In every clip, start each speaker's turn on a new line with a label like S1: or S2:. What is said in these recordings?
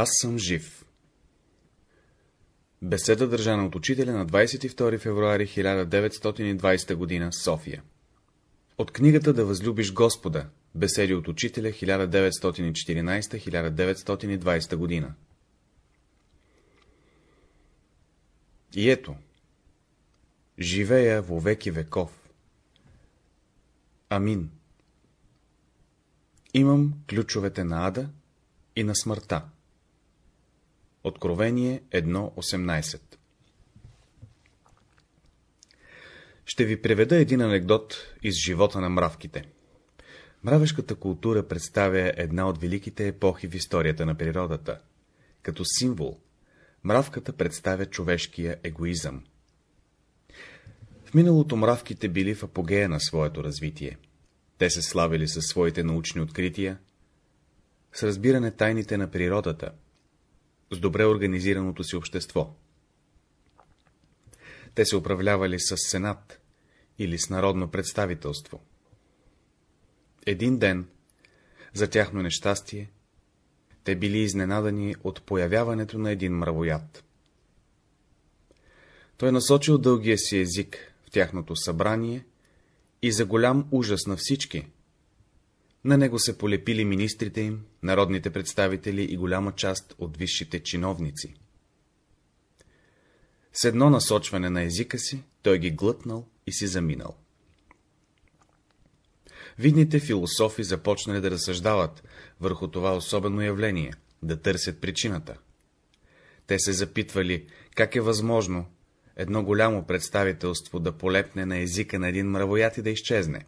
S1: Аз съм жив. Беседа държана от учителя на 22 февруари 1920 г. София. От книгата Да възлюбиш Господа. Беседи от учителя 1914-1920 г. И ето, живея во веки веков. Амин. Имам ключовете на ада и на смъртта. Откровение 1.18 Ще ви преведа един анекдот из живота на мравките. Мравешката култура представя една от великите епохи в историята на природата. Като символ, мравката представя човешкия егоизъм. В миналото мравките били в апогея на своето развитие. Те се славили със своите научни открития, с разбиране тайните на природата, с добре организираното си общество. Те се управлявали с сенат или с народно представителство. Един ден, за тяхно нещастие, те били изненадани от появяването на един мравояд. Той насочил дългия си език в тяхното събрание и за голям ужас на всички, на него се полепили министрите им, народните представители и голяма част от висшите чиновници. С едно насочване на езика си, той ги глътнал и си заминал. Видните философи започнали да разсъждават върху това особено явление, да търсят причината. Те се запитвали, как е възможно едно голямо представителство да полепне на езика на един мравоят и да изчезне.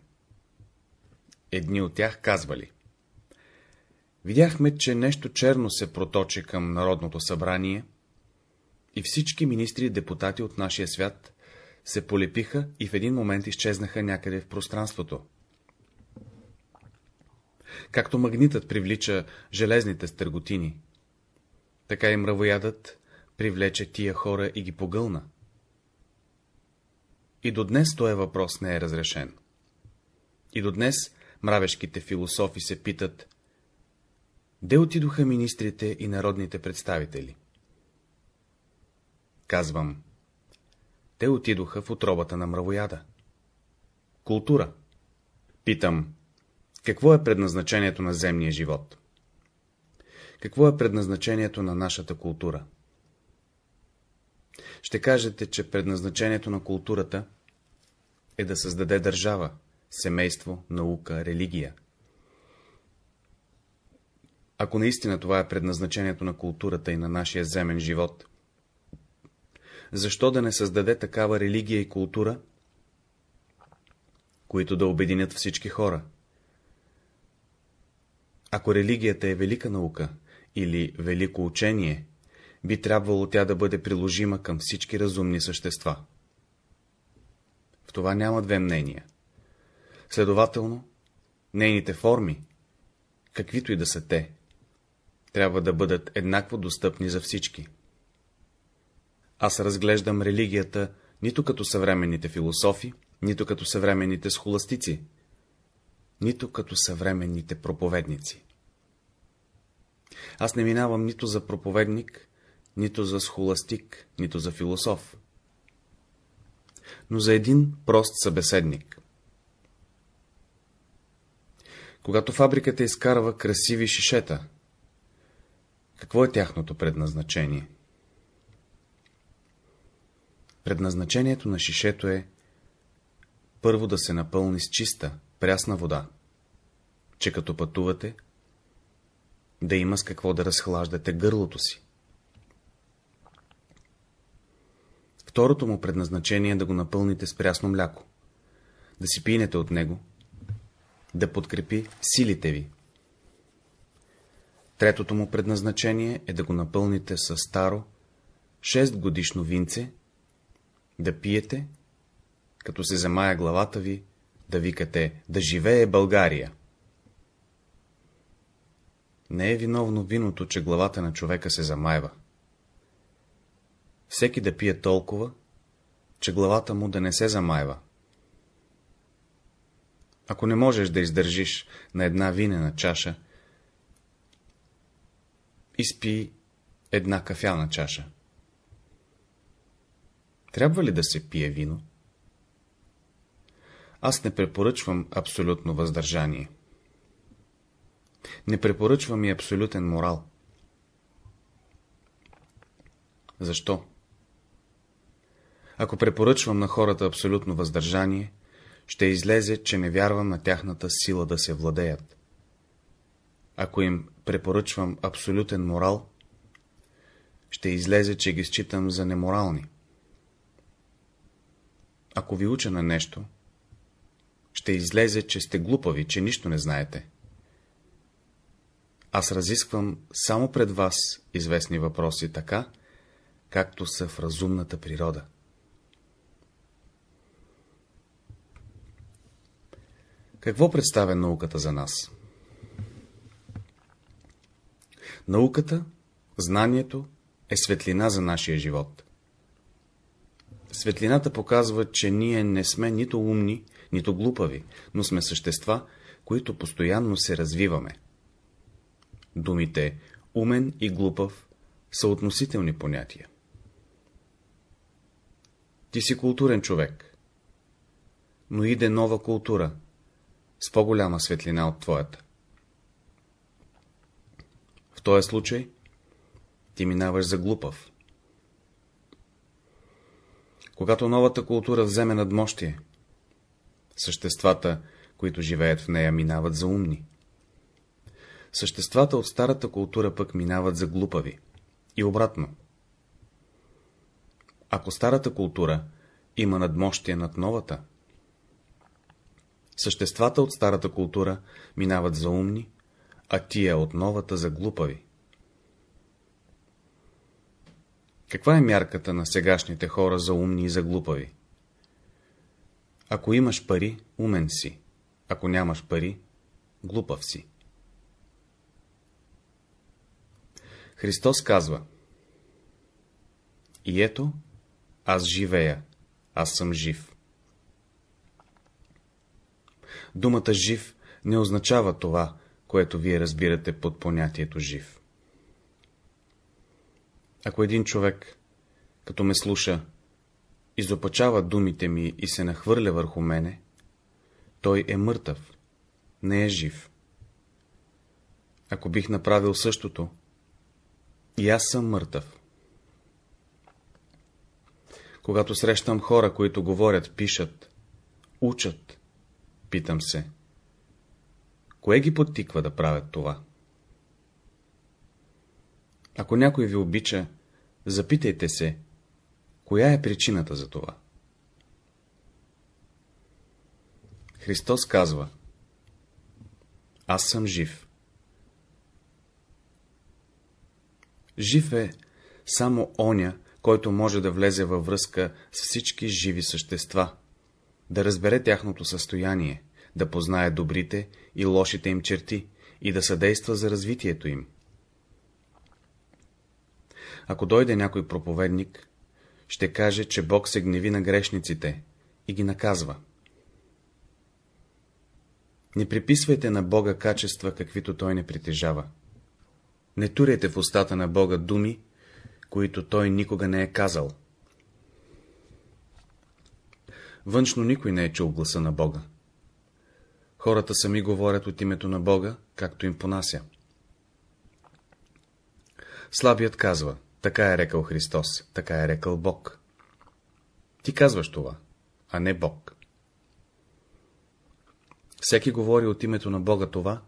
S1: Едни от тях казвали. Видяхме, че нещо черно се проточи към Народното събрание и всички министри и депутати от нашия свят се полепиха и в един момент изчезнаха някъде в пространството. Както магнитът привлича железните стърготини, така и мравоядът привлече тия хора и ги погълна. И до днес този въпрос не е разрешен. И до днес мравешките философи се питат, де отидоха министрите и народните представители? Казвам, те отидоха в отробата на мравояда. Култура. Питам, какво е предназначението на земния живот? Какво е предназначението на нашата култура? Ще кажете, че предназначението на културата е да създаде държава, семейство, наука, религия. Ако наистина това е предназначението на културата и на нашия земен живот, защо да не създаде такава религия и култура, които да обединят всички хора? Ако религията е велика наука или велико учение, би трябвало тя да бъде приложима към всички разумни същества. В това няма две мнения. Следователно, нейните форми, каквито и да са те, трябва да бъдат еднакво достъпни за всички. Аз разглеждам религията нито като съвременните философи, нито като съвременните схоластици, нито като съвременните проповедници. Аз не минавам нито за проповедник, нито за схоластик, нито за философ, но за един прост събеседник. Когато фабриката изкарва красиви шишета, какво е тяхното предназначение? Предназначението на шишето е първо да се напълни с чиста, прясна вода, че като пътувате, да има с какво да разхлаждате гърлото си. Второто му предназначение е да го напълните с прясно мляко, да си пинете от него, да подкрепи силите ви. Третото му предназначение е да го напълните с старо, 6 годишно винце, да пиете, като се замая главата ви, да викате «Да живее България!» Не е виновно виното, че главата на човека се замайва. Всеки да пие толкова, че главата му да не се замайва. Ако не можеш да издържиш на една винена чаша, изпи една кафяна чаша. Трябва ли да се пие вино? Аз не препоръчвам абсолютно въздържание. Не препоръчвам и абсолютен морал. Защо? Ако препоръчвам на хората абсолютно въздържание, ще излезе, че не вярвам на тяхната сила да се владеят. Ако им препоръчвам абсолютен морал, ще излезе, че ги считам за неморални. Ако ви уча на нещо, ще излезе, че сте глупави, че нищо не знаете. Аз разисквам само пред вас известни въпроси така, както са в разумната природа. Какво представя науката за нас? Науката, знанието е светлина за нашия живот. Светлината показва, че ние не сме нито умни, нито глупави, но сме същества, които постоянно се развиваме. Думите умен и глупав са относителни понятия. Ти си културен човек, но иде нова култура, с по-голяма светлина от твоята. В този случай ти минаваш за глупав. Когато новата култура вземе надмощие, съществата, които живеят в нея, минават за умни. Съществата от старата култура пък минават за глупави. И обратно. Ако старата култура има надмощие над новата, съществата от старата култура минават за умни, а тия от новата за глупави. Каква е мярката на сегашните хора за умни и за глупави? Ако имаш пари, умен си. Ако нямаш пари, глупав си. Христос казва И ето, аз живея, аз съм жив. Думата жив не означава това, което вие разбирате под понятието жив. Ако един човек, като ме слуша, изопачава думите ми и се нахвърля върху мене, той е мъртъв, не е жив. Ако бих направил същото, и аз съм мъртъв. Когато срещам хора, които говорят, пишат, учат, питам се, кое ги подтиква да правят това? Ако някой ви обича, запитайте се, коя е причината за това? Христос казва, аз съм жив. Жив е само оня, който може да влезе във връзка с всички живи същества, да разбере тяхното състояние, да познае добрите и лошите им черти и да съдейства за развитието им. Ако дойде някой проповедник, ще каже, че Бог се гневи на грешниците и ги наказва. Не приписвайте на Бога качества, каквито Той не притежава. Не туряйте в устата на Бога думи, които Той никога не е казал. Външно никой не е чул гласа на Бога. Хората сами говорят от името на Бога, както им понася. Слабият казва, така е рекал Христос, така е рекал Бог. Ти казваш това, а не Бог. Всеки говори от името на Бога това,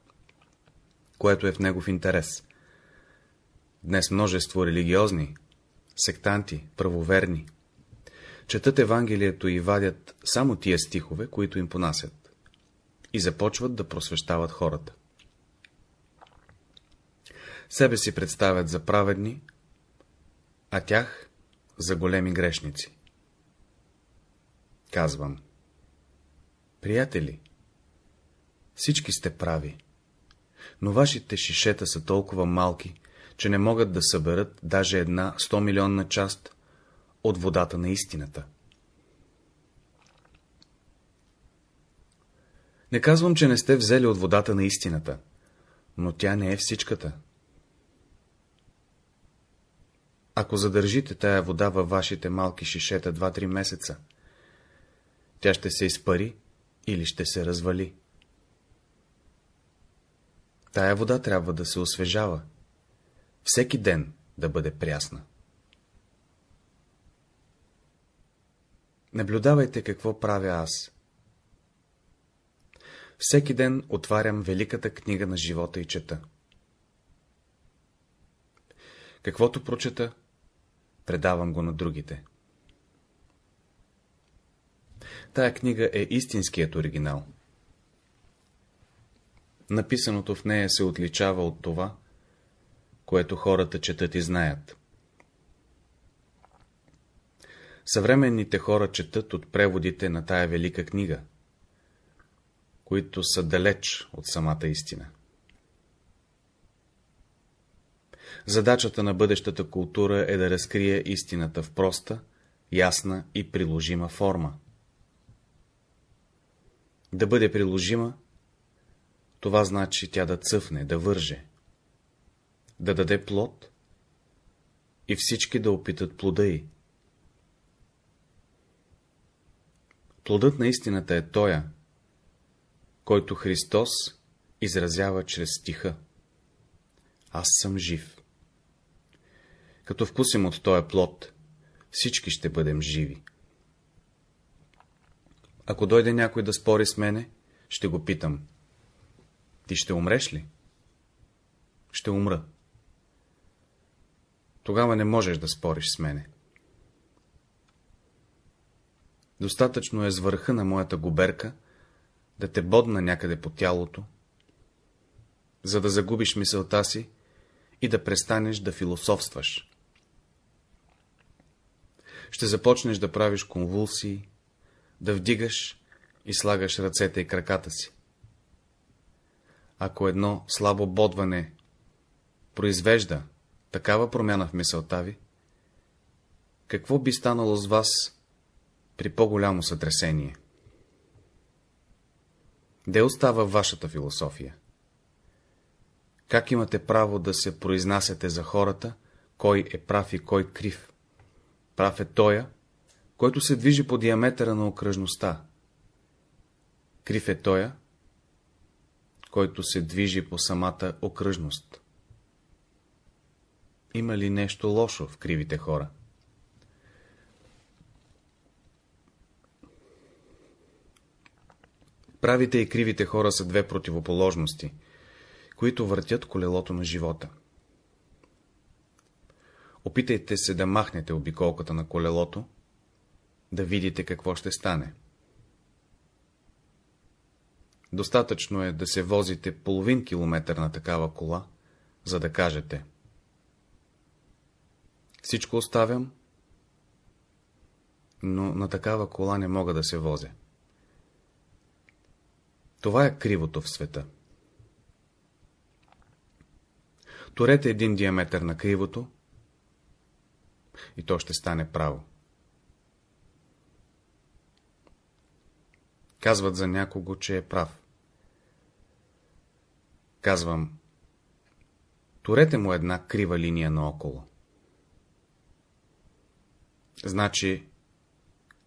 S1: което е в негов интерес. Днес множество религиозни, сектанти, правоверни, четат Евангелието и вадят само тия стихове, които им понасят, и започват да просвещават хората. Себе си представят за праведни, а тях за големи грешници. Казвам. Приятели, всички сте прави, но вашите шишета са толкова малки, че не могат да съберат даже една 100 милионна част от водата на истината. Не казвам, че не сте взели от водата на истината, но тя не е всичката. Ако задържите тая вода във вашите малки шишета 2-3 месеца, тя ще се изпари или ще се развали. Тая вода трябва да се освежава, всеки ден да бъде прясна. Наблюдавайте какво правя аз. Всеки ден отварям великата книга на живота и чета. Каквото прочета, предавам го на другите. Тая книга е истинският оригинал. Написаното в нея се отличава от това, което хората четат и знаят. Съвременните хора четат от преводите на тая велика книга, които са далеч от самата истина. Задачата на бъдещата култура е да разкрие истината в проста, ясна и приложима форма. Да бъде приложима, това значи тя да цъфне, да върже, да даде плод и всички да опитат плода й. Плодът на истината е тоя, който Христос изразява чрез стиха. Аз съм жив. Като вкусим от тоя плод, всички ще бъдем живи. Ако дойде някой да спори с мене, ще го питам. Ти ще умреш ли? Ще умра. Тогава не можеш да спориш с мене. Достатъчно е с върха на моята губерка да те бодна някъде по тялото, за да загубиш мисълта си и да престанеш да философстваш. Ще започнеш да правиш конвулсии, да вдигаш и слагаш ръцете и краката си. Ако едно слабо бодване произвежда такава промяна в мисълта ви, какво би станало с вас при по-голямо сътресение? Де остава вашата философия? Как имате право да се произнасяте за хората, кой е прав и кой крив? Прав е тоя, който се движи по диаметъра на окръжността. Крив е тоя, който се движи по самата окръжност. Има ли нещо лошо в кривите хора? Правите и кривите хора са две противоположности, които въртят колелото на живота. Опитайте се да махнете обиколката на колелото, да видите какво ще стане. Достатъчно е да се возите половин километър на такава кола, за да кажете. Всичко оставям, но на такава кола не мога да се возя. Това е кривото в света. Торете един диаметър на кривото и то ще стане право. Казват за някого, че е прав. Казвам, турете му една крива линия наоколо. Значи,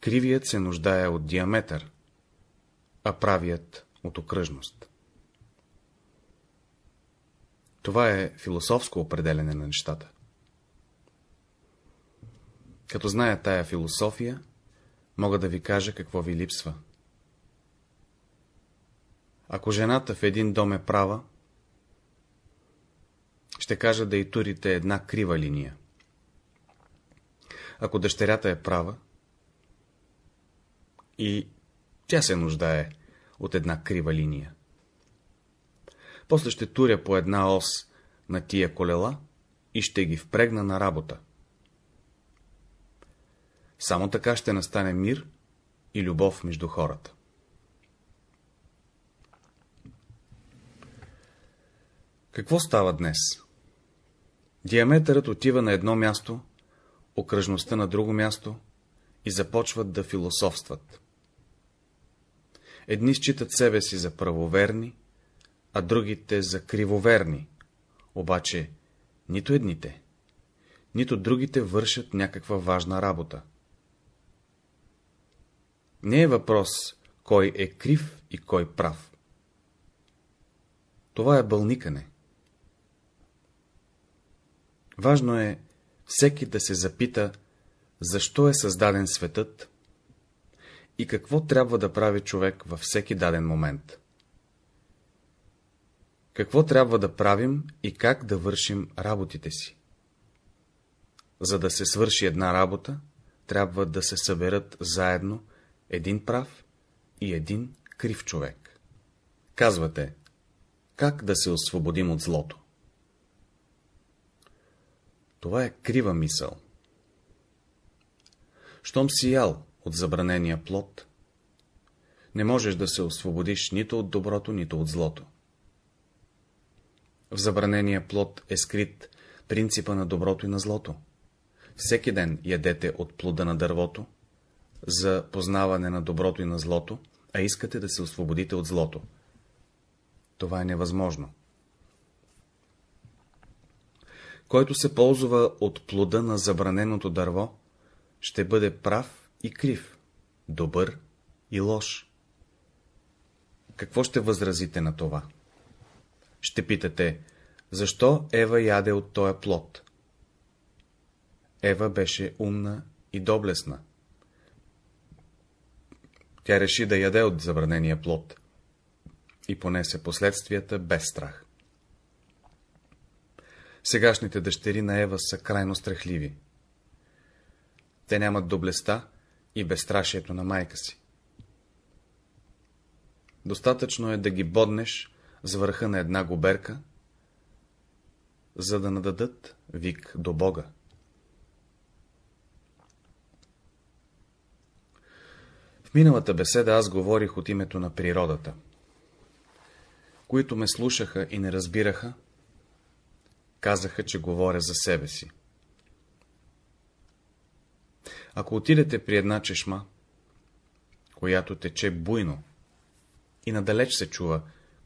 S1: кривият се нуждае от диаметър, а правият от окръжност. Това е философско определене на нещата. Като зная тая философия, мога да ви кажа какво ви липсва. Ако жената в един дом е права, ще кажа да и турите една крива линия. Ако дъщерята е права, и тя се нуждае от една крива линия. После ще туря по една ос на тия колела и ще ги впрегна на работа. Само така ще настане мир и любов между хората. Какво става днес? Диаметърът отива на едно място, окръжността на друго място и започват да философстват. Едни считат себе си за правоверни, а другите за кривоверни, обаче нито едните, нито другите вършат някаква важна работа. Не е въпрос, кой е крив и кой прав. Това е бълникане. Важно е всеки да се запита, защо е създаден светът и какво трябва да прави човек във всеки даден момент. Какво трябва да правим и как да вършим работите си. За да се свърши една работа, трябва да се съберат заедно един прав и един крив човек. Казвате, как да се освободим от злото? Това е крива мисъл. Щом си ял от забранения плод, не можеш да се освободиш нито от доброто, нито от злото. В забранения плод е скрит принципа на доброто и на злото. Всеки ден ядете от плода на дървото, за познаване на доброто и на злото, а искате да се освободите от злото. Това е невъзможно. Който се ползва от плода на забраненото дърво, ще бъде прав и крив, добър и лош. Какво ще възразите на това? Ще питате, защо Ева яде от този плод? Ева беше умна и доблесна. Тя реши да яде от забранения плод и понесе последствията без страх. Сегашните дъщери на Ева са крайно страхливи. Те нямат доблеста и безстрашието на майка си. Достатъчно е да ги боднеш с върха на една губерка, за да нададат вик до Бога. В миналата беседа аз говорих от името на природата. Които ме слушаха и не разбираха, казаха, че говоря за себе си. Ако отидете при една чешма, която тече буйно, и надалеч се чува,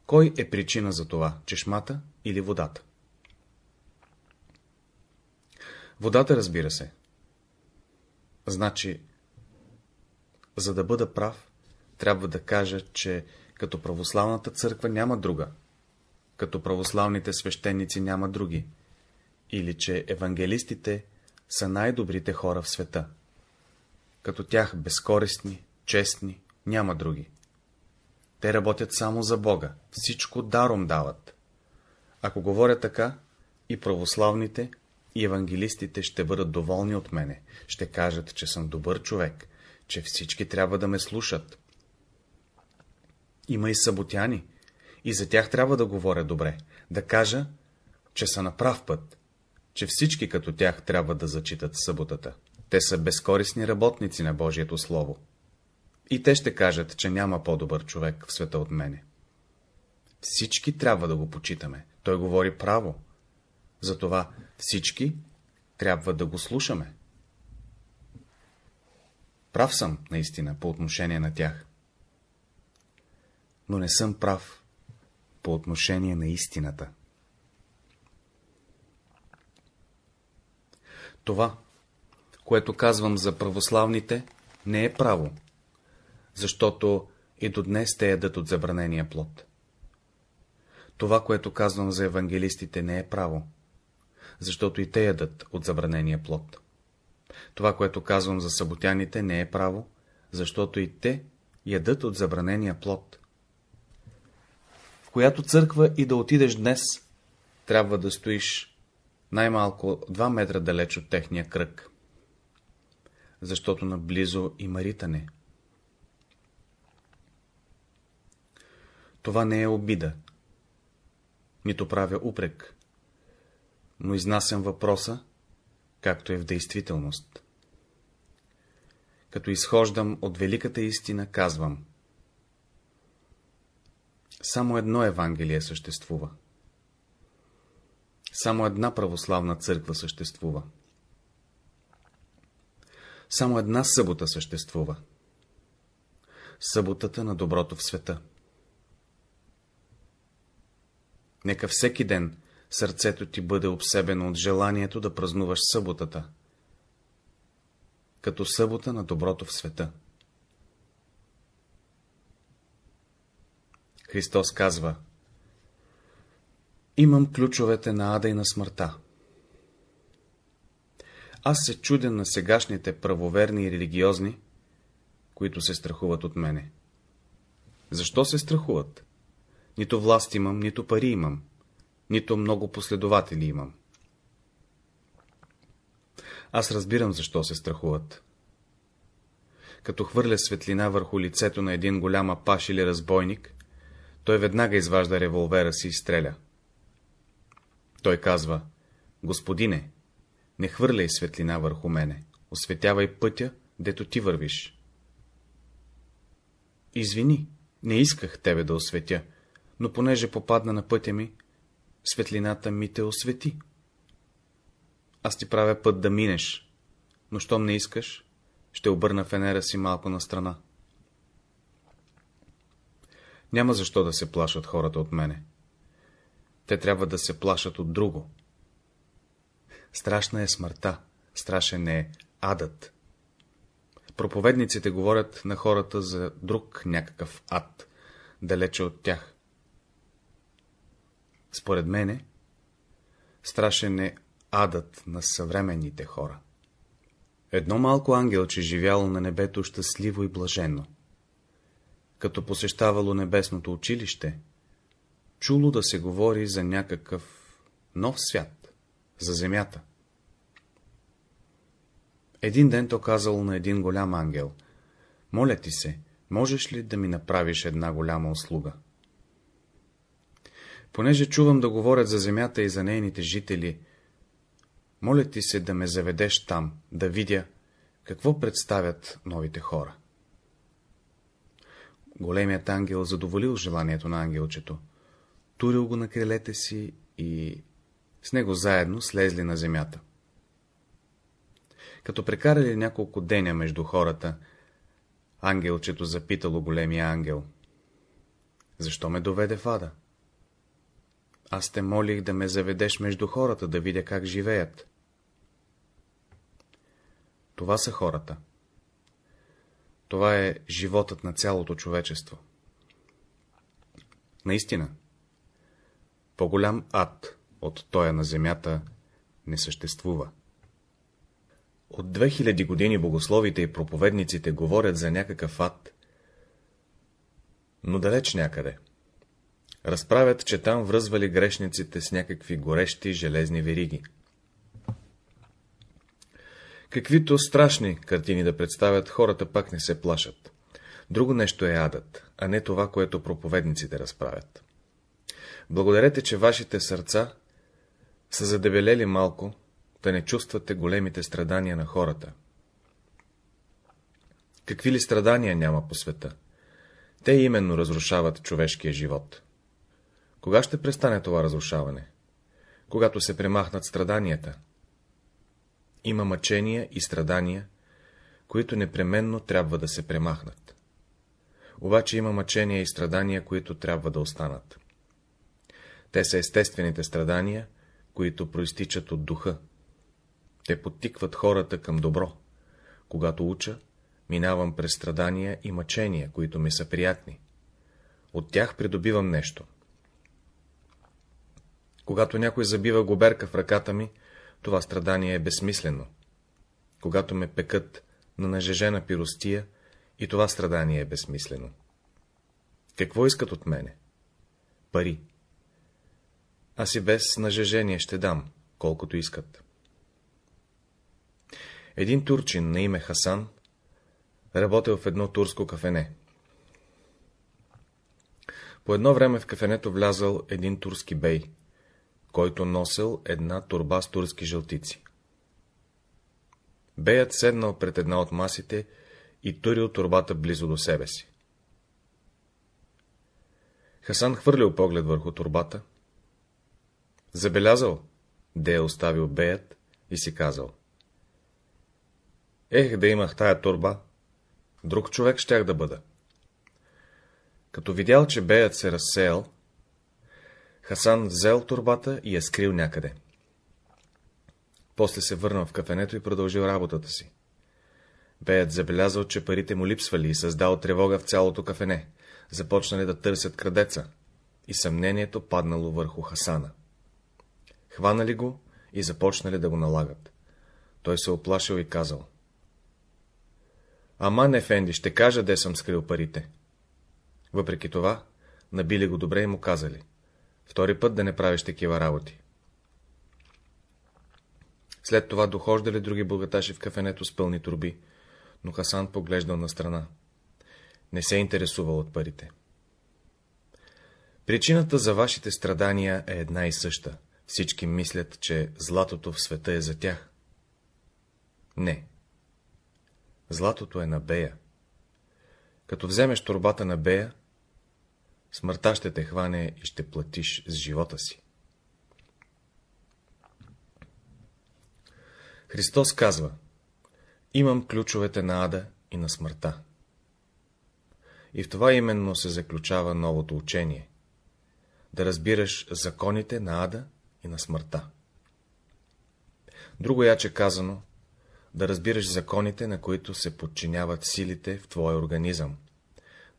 S1: кой е причина за това, чешмата или водата? Водата, разбира се. Значи, за да бъда прав, трябва да кажа, че като православната църква няма друга, като православните свещеници няма други, или че евангелистите са най-добрите хора в света. Като тях безкористни, честни, няма други. Те работят само за Бога, всичко даром дават. Ако говоря така, и православните, и евангелистите ще бъдат доволни от мене, ще кажат, че съм добър човек, че всички трябва да ме слушат. Има и съботяни, и за тях трябва да говоря добре, да кажа, че са на прав път, че всички като тях трябва да зачитат съботата. Те са безкорисни работници на Божието Слово. И те ще кажат, че няма по-добър човек в света от мене. Всички трябва да го почитаме. Той говори право. Затова всички трябва да го слушаме. Прав съм, наистина, по отношение на тях. Но не съм прав по отношение на истината. Това, което казвам за православните, не е право, защото и до днес те ядат от забранения плод. Това, което казвам за евангелистите, не е право, защото и те ядат от забранения плод. Това, което казвам за съботяните, не е право, защото и те ядат от забранения плод. В която църква и да отидеш днес, трябва да стоиш най-малко 2 метра далеч от техния кръг, защото наблизо има ритане. Това не е обида, нито правя упрек, но изнасям въпроса, както е в действителност. Като изхождам от великата истина, казвам. Само едно Евангелие съществува. Само една православна църква съществува. Само една събота съществува. Съботата на доброто в света. Нека всеки ден сърцето ти бъде обсебено от желанието да празнуваш съботата, като събота на доброто в света. Христос казва Имам ключовете на ада и на смъртта. Аз се чудя на сегашните правоверни и религиозни, които се страхуват от мене. Защо се страхуват? Нито власт имам, нито пари имам, нито много последователи имам. Аз разбирам, защо се страхуват. Като хвърля светлина върху лицето на един голям апаш или разбойник, той веднага изважда револвера си и стреля. Той казва, Господине, не хвърляй светлина върху мене, осветявай пътя, дето ти вървиш. Извини, не исках тебе да осветя, но понеже попадна на пътя ми, светлината ми те освети. Аз ти правя път да минеш, но щом не искаш, ще обърна фенера си малко на страна. Няма защо да се плашат хората от мене. Те трябва да се плашат от друго. Страшна е смъртта, страшен е адът. Проповедниците говорят на хората за друг някакъв ад, далече от тях. Според мене, страшен е адът на съвременните хора. Едно малко ангелче живяло на небето щастливо и блаженно. Като посещавало небесното училище, чуло да се говори за някакъв нов свят, за земята. Един ден то казал на един голям ангел, моля ти се, можеш ли да ми направиш една голяма услуга? Понеже чувам да говорят за земята и за нейните жители, моля ти се да ме заведеш там, да видя, какво представят новите хора. Големият ангел задоволил желанието на ангелчето, турил го на крилете си и с него заедно слезли на земята. Като прекарали няколко деня между хората, ангелчето запитало големия ангел. Защо ме доведе в ада? Аз те молих да ме заведеш между хората, да видя как живеят. Това са хората. Това е животът на цялото човечество. Наистина, по-голям ад от тоя на земята не съществува. От 2000 години богословите и проповедниците говорят за някакъв ад, но далеч някъде. Разправят, че там връзвали грешниците с някакви горещи железни вериги. Каквито страшни картини да представят, хората пак не се плашат. Друго нещо е адът, а не това, което проповедниците разправят. Благодарете, че вашите сърца са задебелели малко, да не чувствате големите страдания на хората. Какви ли страдания няма по света? Те именно разрушават човешкия живот. Кога ще престане това разрушаване? Когато се премахнат страданията. Има мъчения и страдания, които непременно трябва да се премахнат. Обаче има мъчения и страдания, които трябва да останат. Те са естествените страдания, които проистичат от духа. Те подтикват хората към добро. Когато уча, минавам през страдания и мъчения, които ми са приятни. От тях придобивам нещо. Когато някой забива губерка в ръката ми, това страдание е безсмислено. Когато ме пекат на нажежена пиростия, и това страдание е безсмислено. Какво искат от мене? Пари. Аз и без нажежение ще дам, колкото искат. Един турчин на име Хасан работил в едно турско кафене. По едно време в кафенето влязал един турски бей, който носил една турба с турски жълтици. Беят седнал пред една от масите и турил турбата близо до себе си. Хасан хвърлил поглед върху турбата, забелязал, де е оставил беят и си казал. Ех, да имах тая турба, друг човек щях да бъда. Като видял, че беят се разсеял,
S2: Хасан взел турбата и я скрил някъде. После се върнал в кафенето и продължил работата си. Беят забелязал, че парите му липсвали и създал тревога в цялото кафене. Започнали да търсят крадеца и съмнението паднало върху Хасана. Хванали го и започнали да го налагат. Той се оплашил и казал. Аман Ефенди, ще кажа, де съм скрил парите. Въпреки това, набили го добре и му казали. Втори път да не правиш такива работи. След това дохождали други богаташи в кафенето с пълни турби, но Хасан поглеждал на страна. Не се интересувал от парите. Причината за вашите страдания е една и съща. Всички мислят, че златото в света е за тях. Не. Златото е на Бея. Като вземеш турбата на Бея, смъртта ще те хване и ще платиш с живота си. Христос казва, имам ключовете на ада и на смъртта. И в това именно се заключава новото учение — да разбираш законите на ада и на смъртта. Друго яче казано, да разбираш законите, на които се подчиняват силите в твоя организъм,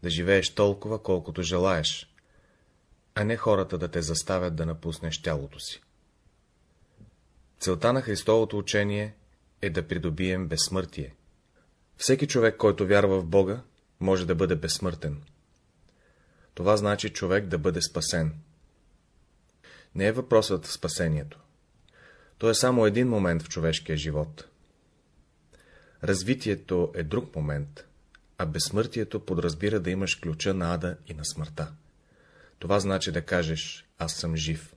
S2: да живееш толкова, колкото желаеш, а не хората да те заставят да напуснеш тялото си. Целта на Христовото учение е да придобием безсмъртие. Всеки човек, който вярва в Бога, може да бъде безсмъртен. Това значи човек да бъде спасен. Не е въпросът в спасението. То е само един момент в човешкия живот. Развитието е друг момент, а безсмъртието подразбира да имаш ключа на ада и на смъртта. Това значи да кажеш, аз съм жив.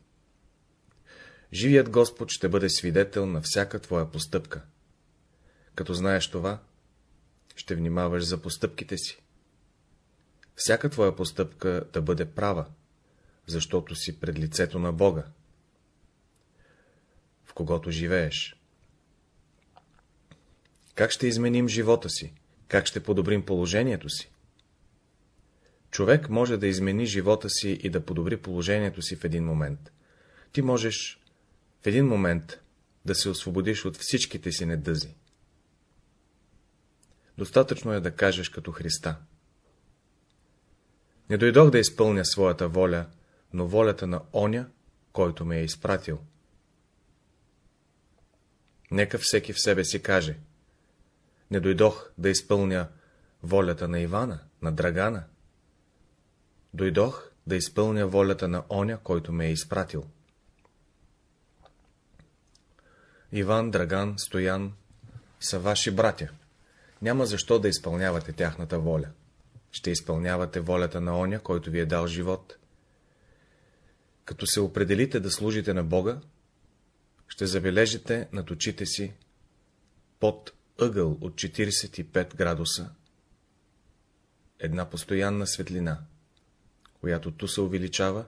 S2: Живият Господ ще бъде свидетел на всяка твоя постъпка. Като знаеш това, ще внимаваш за постъпките си. Всяка твоя постъпка да бъде права, защото си пред лицето на Бога, в когото живееш. Как ще изменим живота си? Как ще подобрим положението си? Човек може да измени живота си и да подобри положението си в един момент. Ти можеш в един момент да се освободиш от всичките си недъзи. Достатъчно е да кажеш като Христа. Не дойдох да изпълня своята воля, но волята на оня, който ме е изпратил. Нека всеки в себе си каже. Не дойдох да изпълня волята на Ивана, на Драгана. Дойдох да изпълня волята на оня, който ме е изпратил. Иван, Драган, Стоян са ваши братя. Няма защо да изпълнявате тяхната воля. Ще изпълнявате волята на оня, който ви е дал живот. Като се определите да служите на Бога, ще забележите над очите си под ъгъл от 45 градуса една постоянна светлина, която ту се увеличава,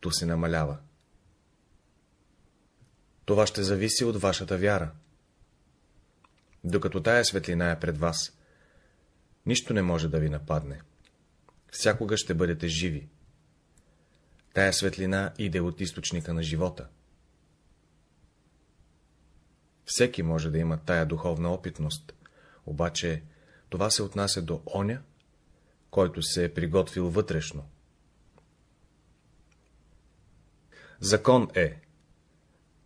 S2: ту се намалява. Това ще зависи от вашата вяра. Докато тая светлина е пред вас, нищо не може да ви нападне. Всякога ще бъдете живи. Тая светлина иде от източника на живота. Всеки може да има тая духовна опитност, обаче това се отнася до оня, който се е приготвил вътрешно. Закон е,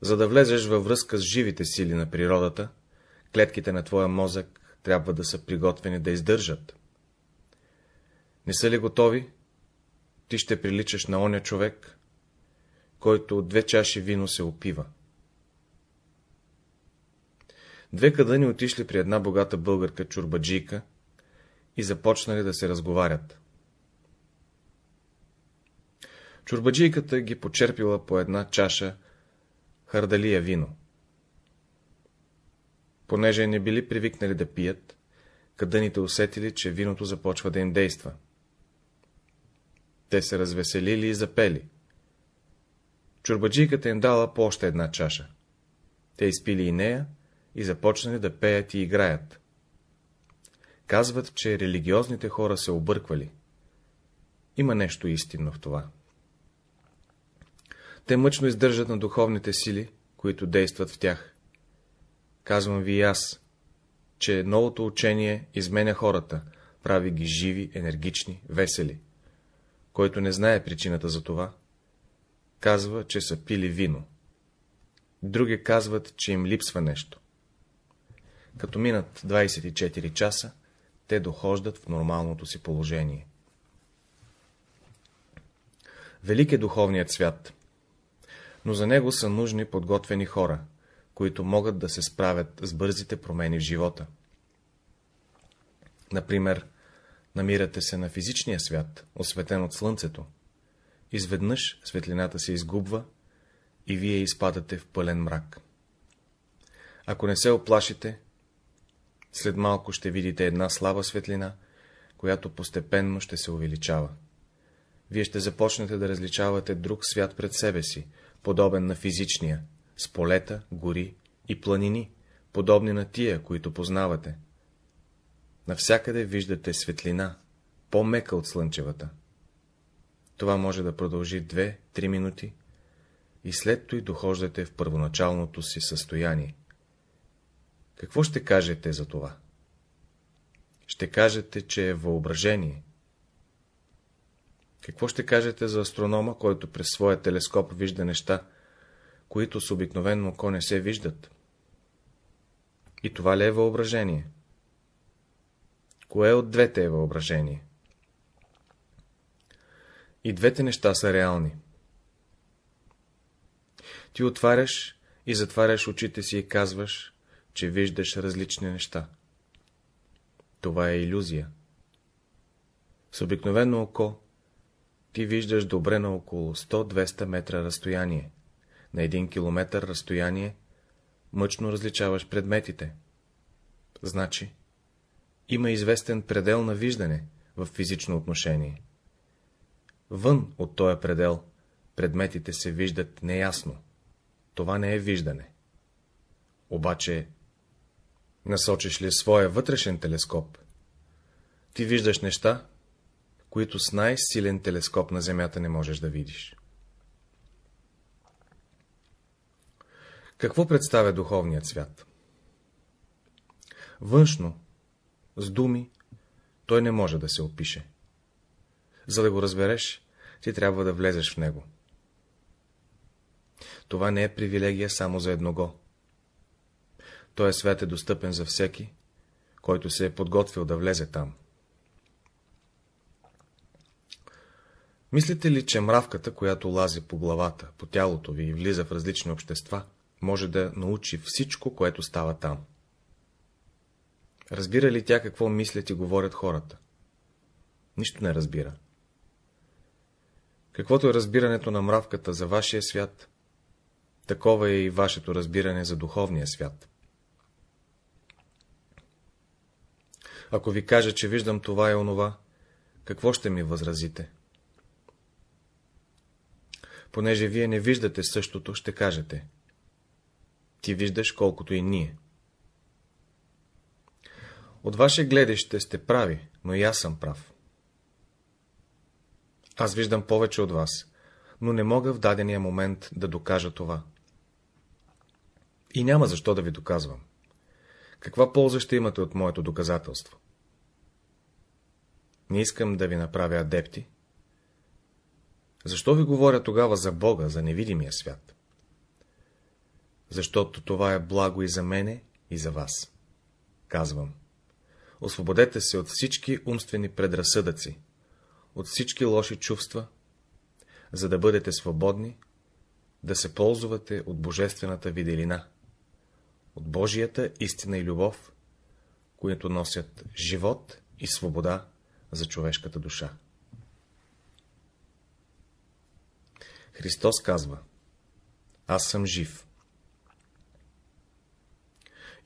S2: за да влезеш във връзка с живите сили на природата, клетките на твоя мозък трябва да са приготвени да издържат. Не са ли готови? Ти ще приличаш на оня човек, който от две чаши вино се опива. Две кадъни отишли при една богата българка чурбаджийка и започнали да се разговарят. Чурбаджийката ги почерпила по една чаша хардалия вино. Понеже не били привикнали да пият, кадъните усетили, че виното започва да им действа. Те се развеселили и запели. Чурбаджийката им дала по още една чаша. Те изпили и нея и започнали да пеят и играят. Казват, че религиозните хора се обърквали. Има нещо истинно в това. Те мъчно издържат на духовните сили, които действат в тях. Казвам ви и аз, че новото учение изменя хората, прави ги живи, енергични, весели. Който не знае причината за това, казва, че са пили вино. Други казват, че им липсва нещо. Като минат 24 часа, те дохождат в нормалното си положение. Велик е духовният свят, но за него са нужни подготвени хора, които могат да се справят с бързите промени в живота. Например, намирате се на физичния свят, осветен от слънцето. Изведнъж светлината се изгубва и вие изпадате в пълен мрак. Ако не се оплашите, след малко ще видите една слаба светлина, която постепенно ще се увеличава. Вие ще започнете да различавате друг свят пред себе си, подобен на физичния, с полета, гори и планини, подобни на тия, които познавате. Навсякъде виждате светлина, по-мека от слънчевата. Това може да продължи 2-3 минути и след той дохождате в първоначалното си състояние. Какво ще кажете за това? Ще кажете, че е въображение. Какво ще кажете за астронома, който през своя телескоп вижда неща, които с обикновено око не се виждат? И това ли е въображение? Кое от двете е въображение? И двете неща са реални. Ти отваряш и затваряш очите си и казваш, че виждаш различни неща. Това е иллюзия. С обикновено око ти виждаш добре на около 100-200 метра разстояние. На един километър разстояние мъчно различаваш предметите. Значи, има известен предел на виждане в физично отношение. Вън от този предел предметите се виждат неясно. Това не е виждане. Обаче, насочиш ли своя вътрешен телескоп, ти виждаш неща, които с най-силен телескоп на Земята не можеш да видиш. Какво представя духовният свят? Външно, с думи, той не може да се опише. За да го разбереш, ти трябва да влезеш в него. Това не е привилегия само за едного. Той свят е достъпен за всеки, който се е подготвил да влезе там. Мислите ли, че мравката, която лази по главата, по тялото ви и влиза в различни общества, може да научи всичко, което става там? Разбира ли тя какво мислят и говорят хората? Нищо не разбира. Каквото е разбирането на мравката за вашия свят, такова е и вашето разбиране за духовния свят. Ако ви кажа, че виждам това и онова, какво ще ми възразите? Понеже вие не виждате същото, ще кажете. Ти виждаш колкото и ние. От ваше гледаще сте прави, но и аз съм прав. Аз виждам повече от вас, но не мога в дадения момент да докажа това. И няма защо да ви доказвам. Каква полза ще имате от моето доказателство? Не искам да ви направя адепти. Защо ви говоря тогава за Бога, за невидимия свят? Защото това е благо и за мене, и за вас. Казвам. Освободете се от всички умствени предразсъдъци, от всички лоши чувства, за да бъдете свободни, да се ползвате от божествената виделина, от Божията истина и любов, които носят живот и свобода за човешката душа. Христос казва, аз съм жив.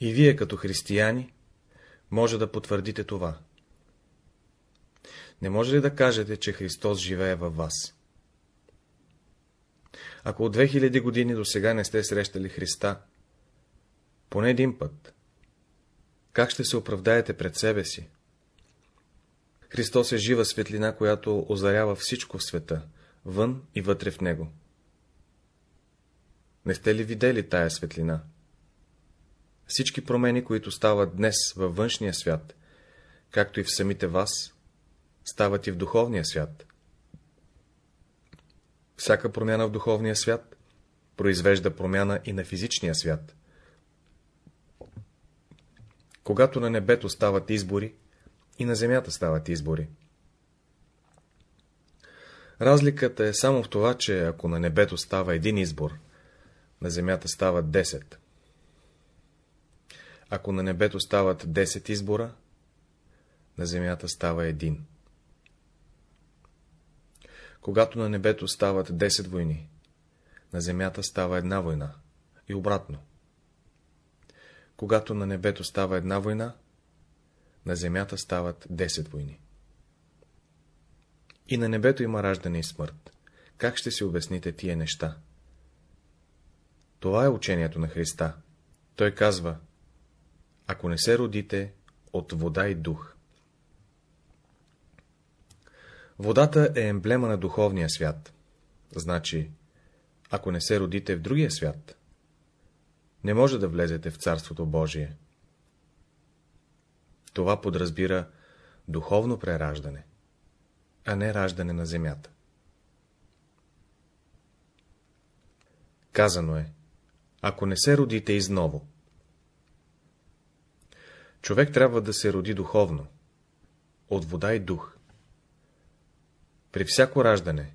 S2: И вие, като християни, може да потвърдите това. Не може ли да кажете, че Христос живее във вас? Ако от 2000 години до сега не сте срещали Христа, поне един път, как ще се оправдаете пред себе си? Христос е жива светлина, която озарява всичко в света, вън и вътре в него. Не сте ли видели тая светлина? Всички промени, които стават днес във външния свят, както и в самите вас, стават и в духовния свят. Всяка промяна в духовния свят произвежда промяна и на физичния свят. Когато на небето стават избори, и на земята стават избори. Разликата е само в това, че ако на небето става един избор, на земята стават 10. Ако на небето стават 10 избора, на земята става един. Когато на небето стават 10 войни, на земята става една война и обратно. Когато на небето става една война, на земята стават 10 войни. И на небето има раждане и смърт. Как ще си обясните тия неща? Това е учението на Христа. Той казва, ако не се родите от вода и дух. Водата е емблема на духовния свят. Значи, ако не се родите в другия свят, не може да влезете в Царството Божие. Това подразбира духовно прераждане, а не раждане на земята. Казано е, ако не се родите изново. Човек трябва да се роди духовно, от вода и дух. При всяко раждане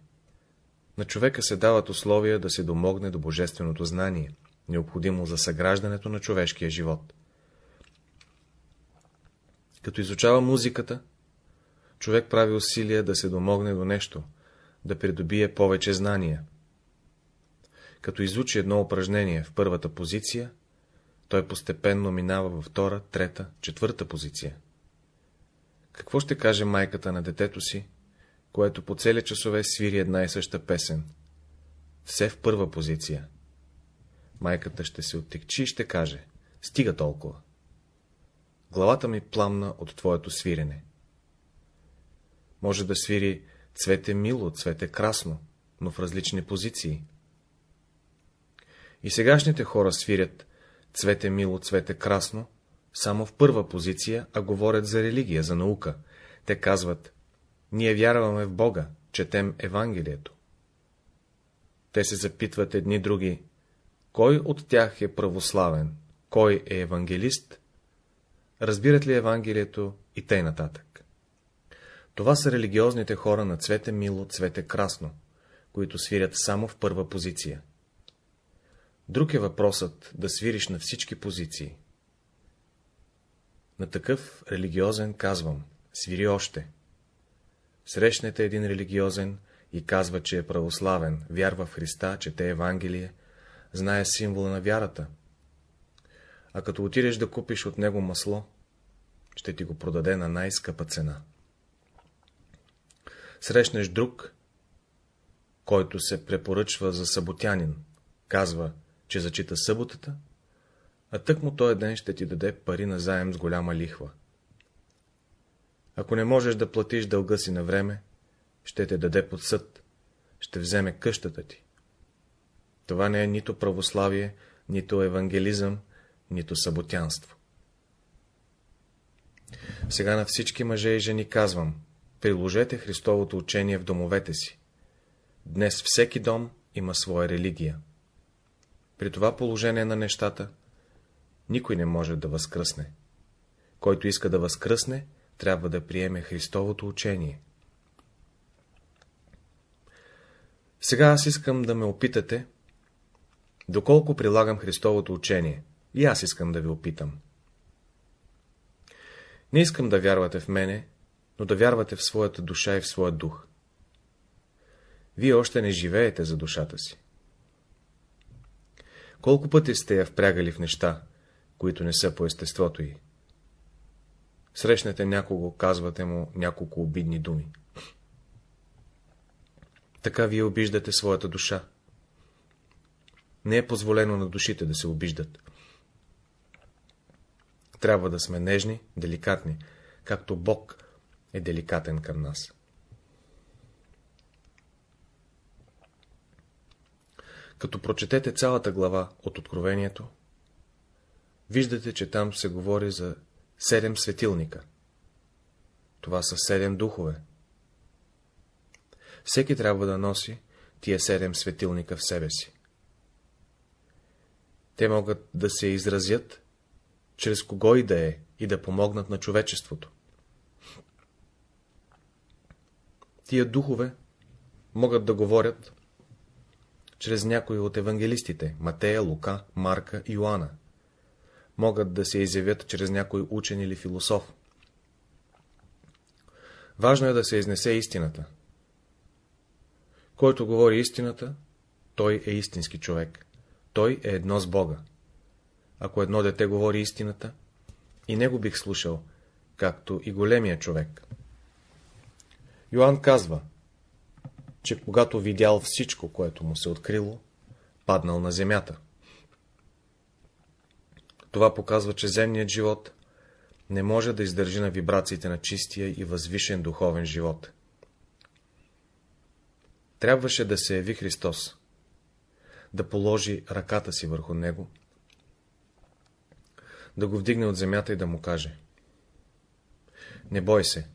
S2: на човека се дават условия да се домогне до божественото знание, необходимо за съграждането на човешкия живот. Като изучава музиката, човек прави усилия да се домогне до нещо, да придобие повече знания. Като изучи едно упражнение в първата позиция, той постепенно минава във втора, трета, четвърта позиция. Какво ще каже майката на детето си, което по цели часове свири една и съща песен? Все в първа позиция. Майката ще се оттекчи и ще каже, стига толкова. Главата ми пламна от твоето свирене. Може да свири цвете мило, цвете красно, но в различни позиции. И сегашните хора свирят цвете мило, цвете красно, само в първа позиция, а говорят за религия, за наука. Те казват, ние вярваме в Бога, четем Евангелието. Те се запитват едни други, кой от тях е православен, кой е евангелист, разбират ли Евангелието и тъй нататък. Това са религиозните хора на цвете мило, цвете красно, които свирят само в първа позиция. Друг е въпросът да свириш на всички позиции. На такъв религиозен казвам, свири още. Срещнете един религиозен и казва, че е православен, вярва в Христа, чете Евангелие, знае символа на вярата. А като отидеш да купиш от него масло, ще ти го продаде на най-скъпа цена. Срещнеш друг, който се препоръчва за съботянин, казва, че зачита съботата, а тък му този ден ще ти даде пари на заем с голяма лихва. Ако не можеш да платиш дълга си на време, ще те даде под съд, ще вземе къщата ти. Това не е нито православие, нито евангелизъм, нито съботянство. Сега на всички мъже и жени казвам, приложете Христовото учение в домовете си. Днес всеки дом има своя религия. При това положение на нещата, никой не може да възкръсне. Който иска да възкръсне, трябва да приеме Христовото учение. Сега аз искам да ме опитате, доколко прилагам Христовото учение. И аз искам да ви опитам. Не искам да вярвате в мене, но да вярвате в своята душа и в своя дух. Вие още не живеете за душата си. Колко пъти сте я впрягали в неща, които не са по естеството й? Срещнете някого, казвате му няколко обидни думи. Така вие обиждате своята душа. Не е позволено на душите да се обиждат. Трябва да сме нежни, деликатни, както Бог е деликатен към нас. Като прочетете цялата глава от Откровението, виждате, че там се говори за седем светилника. Това са седем духове. Всеки трябва да носи тия седем светилника в себе си. Те могат да се изразят чрез кого и да е и да помогнат на човечеството. Тия духове могат да говорят чрез някои от евангелистите, Матея, Лука, Марка Йоанна. Могат да се изявят чрез някой учен или философ. Важно е да се изнесе истината. Който говори истината, той е истински човек. Той е едно с Бога. Ако едно дете говори истината, и него бих слушал, както и големия човек. Йоанн казва, че когато видял всичко, което му се открило, паднал на земята. Това показва, че земният живот не може да издържи на вибрациите на чистия и възвишен духовен живот. Трябваше да се яви Христос, да положи ръката си върху него, да го вдигне от земята и да му каже Не бой се,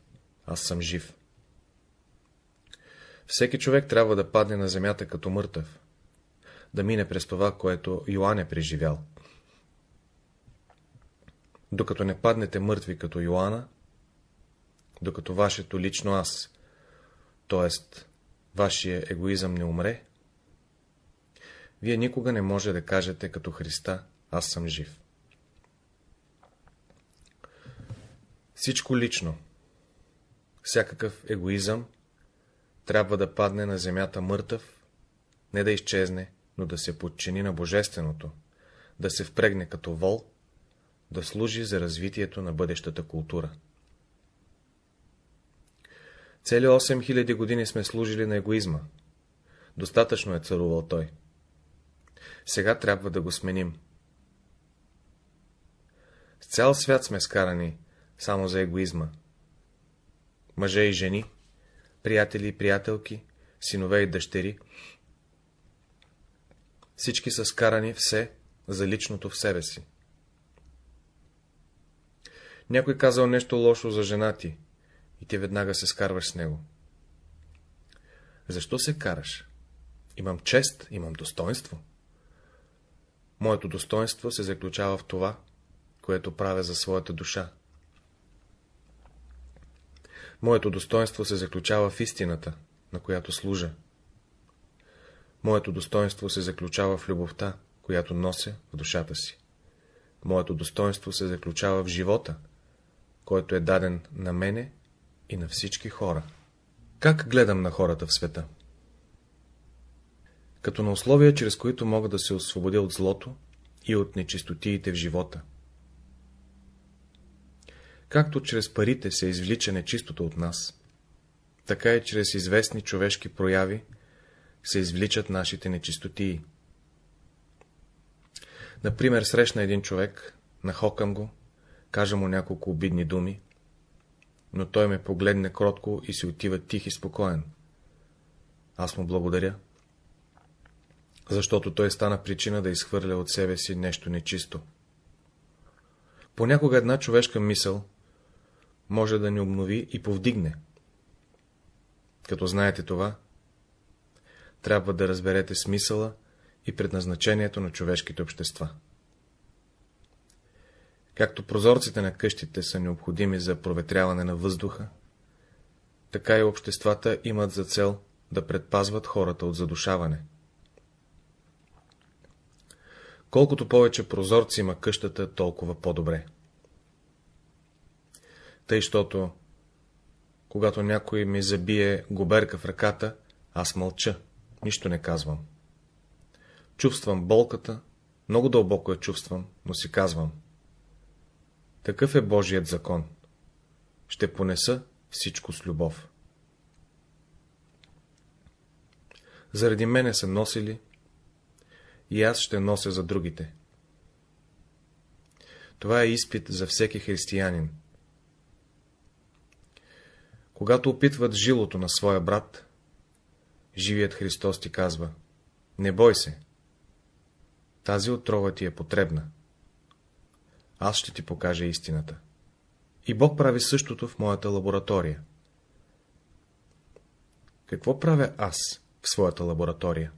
S2: аз съм жив. Всеки човек трябва да падне на земята като мъртъв, да мине през това, което Йоан е преживял. Докато не паднете мъртви като Йоанна, докато вашето лично аз, т.е. вашия егоизъм не умре, вие никога не може да кажете като Христа, аз съм жив. Всичко лично, всякакъв егоизъм, трябва да падне на земята мъртъв, не да изчезне, но да се подчини на Божественото, да се впрегне като вол, да служи за развитието на бъдещата култура. Цели 8000 години сме служили на егоизма. Достатъчно е царувал той. Сега трябва да го сменим. С цял свят сме скарани само за егоизма. Мъже и жени, приятели и приятелки, синове и дъщери. Всички са скарани все за личното в себе си. Някой казал нещо лошо за жена ти и ти веднага се скарваш с него. Защо се караш? Имам чест, имам достоинство. Моето достоинство се заключава в това, което правя за своята душа. Моето достоинство се заключава в истината, на която служа. Моето достоинство се заключава в любовта, която нося в душата си. Моето достоинство се заключава в живота, който е даден на мене и на всички хора. Как гледам на хората в света? Като на условия, чрез които мога да се освободя от злото и от нечистотиите в живота. Както чрез парите се извлича нечистото от нас, така и чрез известни човешки прояви се извличат нашите нечистотии. Например, срещна един човек, нахокам го, кажа му няколко обидни думи, но той ме погледне кротко и се отива тих и спокоен. Аз му благодаря, защото той стана причина да изхвърля от себе си нещо нечисто. Понякога една човешка мисъл може да ни обнови и повдигне. Като знаете това, трябва да разберете смисъла и предназначението на човешките общества. Както прозорците на къщите са необходими за проветряване на въздуха, така и обществата имат за цел да предпазват хората от задушаване. Колкото повече прозорци има къщата, толкова по-добре. Тъй, щото, когато някой ми забие губерка в ръката, аз мълча, нищо не казвам. Чувствам болката, много дълбоко я чувствам, но си казвам. Такъв е Божият закон. Ще понеса всичко с любов. Заради мене са носили и аз ще нося за другите. Това е изпит за всеки християнин. Когато опитват жилото на своя брат, живият Христос ти казва, не бой се, Тази отрова ти е потребна. Аз ще ти покажа истината. И Бог прави същото в моята лаборатория. Какво правя аз в своята лаборатория?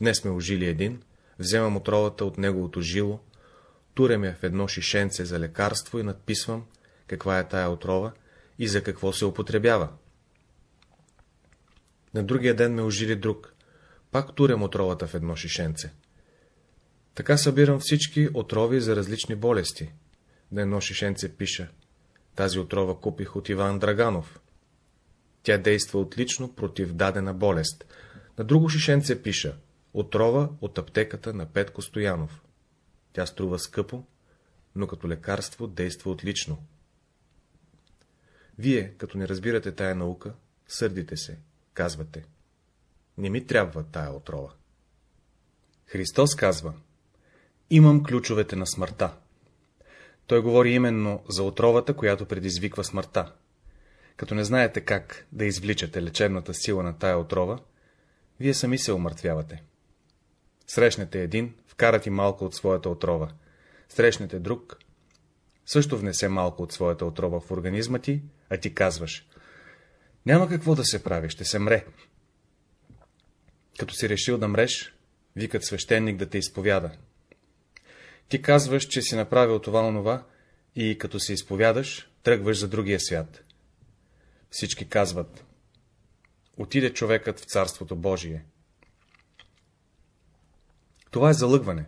S2: Днес сме ожили един, вземам отровата от неговото жило, турям я в едно шишенце за лекарство и надписвам, каква е тая отрова и за какво се употребява. На другия ден ме ожили друг, пак турям отровата в едно шишенце. Така събирам всички отрови за различни болести. На едно шишенце пиша. Тази отрова купих от Иван Драганов. Тя действа отлично против дадена болест. На друго шишенце пиша. Отрова от аптеката на Петко Стоянов. Тя струва скъпо, но като лекарство действа отлично. Вие, като не разбирате тая наука, сърдите се, казвате. Не ми трябва тая отрова. Христос казва, имам ключовете на смъртта. Той говори именно за отровата, която предизвиква смъртта. Като не знаете как да извличате лечебната сила на тая отрова, вие сами се умъртвявате. Срещнете един, вкара ти малко от своята отрова. Срещнете друг, също внесе малко от своята отрова в организма ти, а ти казваш. Няма какво да се прави, ще се мре. Като си решил да мреш, викат свещеник да те изповяда. Ти казваш, че си направил това онова и като се изповядаш, тръгваш за другия свят. Всички казват, отиде човекът в Царството Божие. Това е залъгване.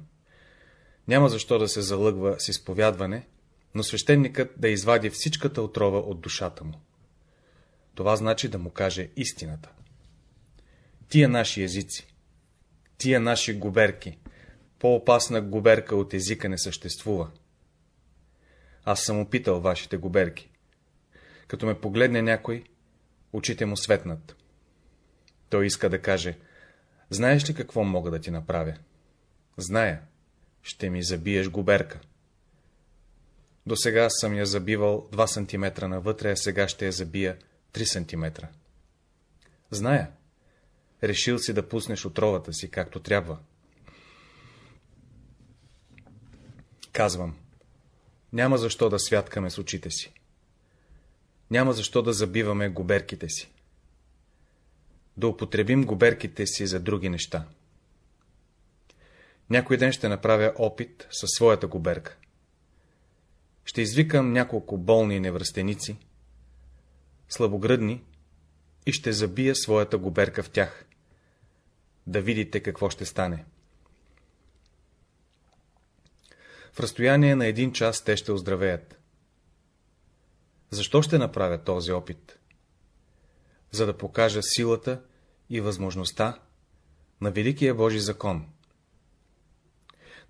S2: Няма защо да се залъгва с изповядване, но свещеникът да извади всичката отрова от душата му. Това значи да му каже истината. Тия наши езици, тия наши губерки, по-опасна губерка от езика не съществува. Аз съм опитал вашите губерки. Като ме погледне някой, очите му светнат. Той иска да каже, знаеш ли какво мога да ти направя? Зная, ще ми забиеш губерка. До сега съм я забивал 2 см навътре, а сега ще я забия 3 см. Зная, решил си да пуснеш отровата си, както трябва. Казвам, няма защо да святкаме с очите си. Няма защо да забиваме губерките си. Да употребим губерките си за други неща. Някой ден ще направя опит със своята губерка. Ще извикам няколко болни невръстеници, слабогръдни, и ще забия своята губерка в тях. Да видите какво ще стане. В разстояние на един час те ще оздравеят. Защо ще направя този опит? За да покажа силата и възможността на Великия Божи закон.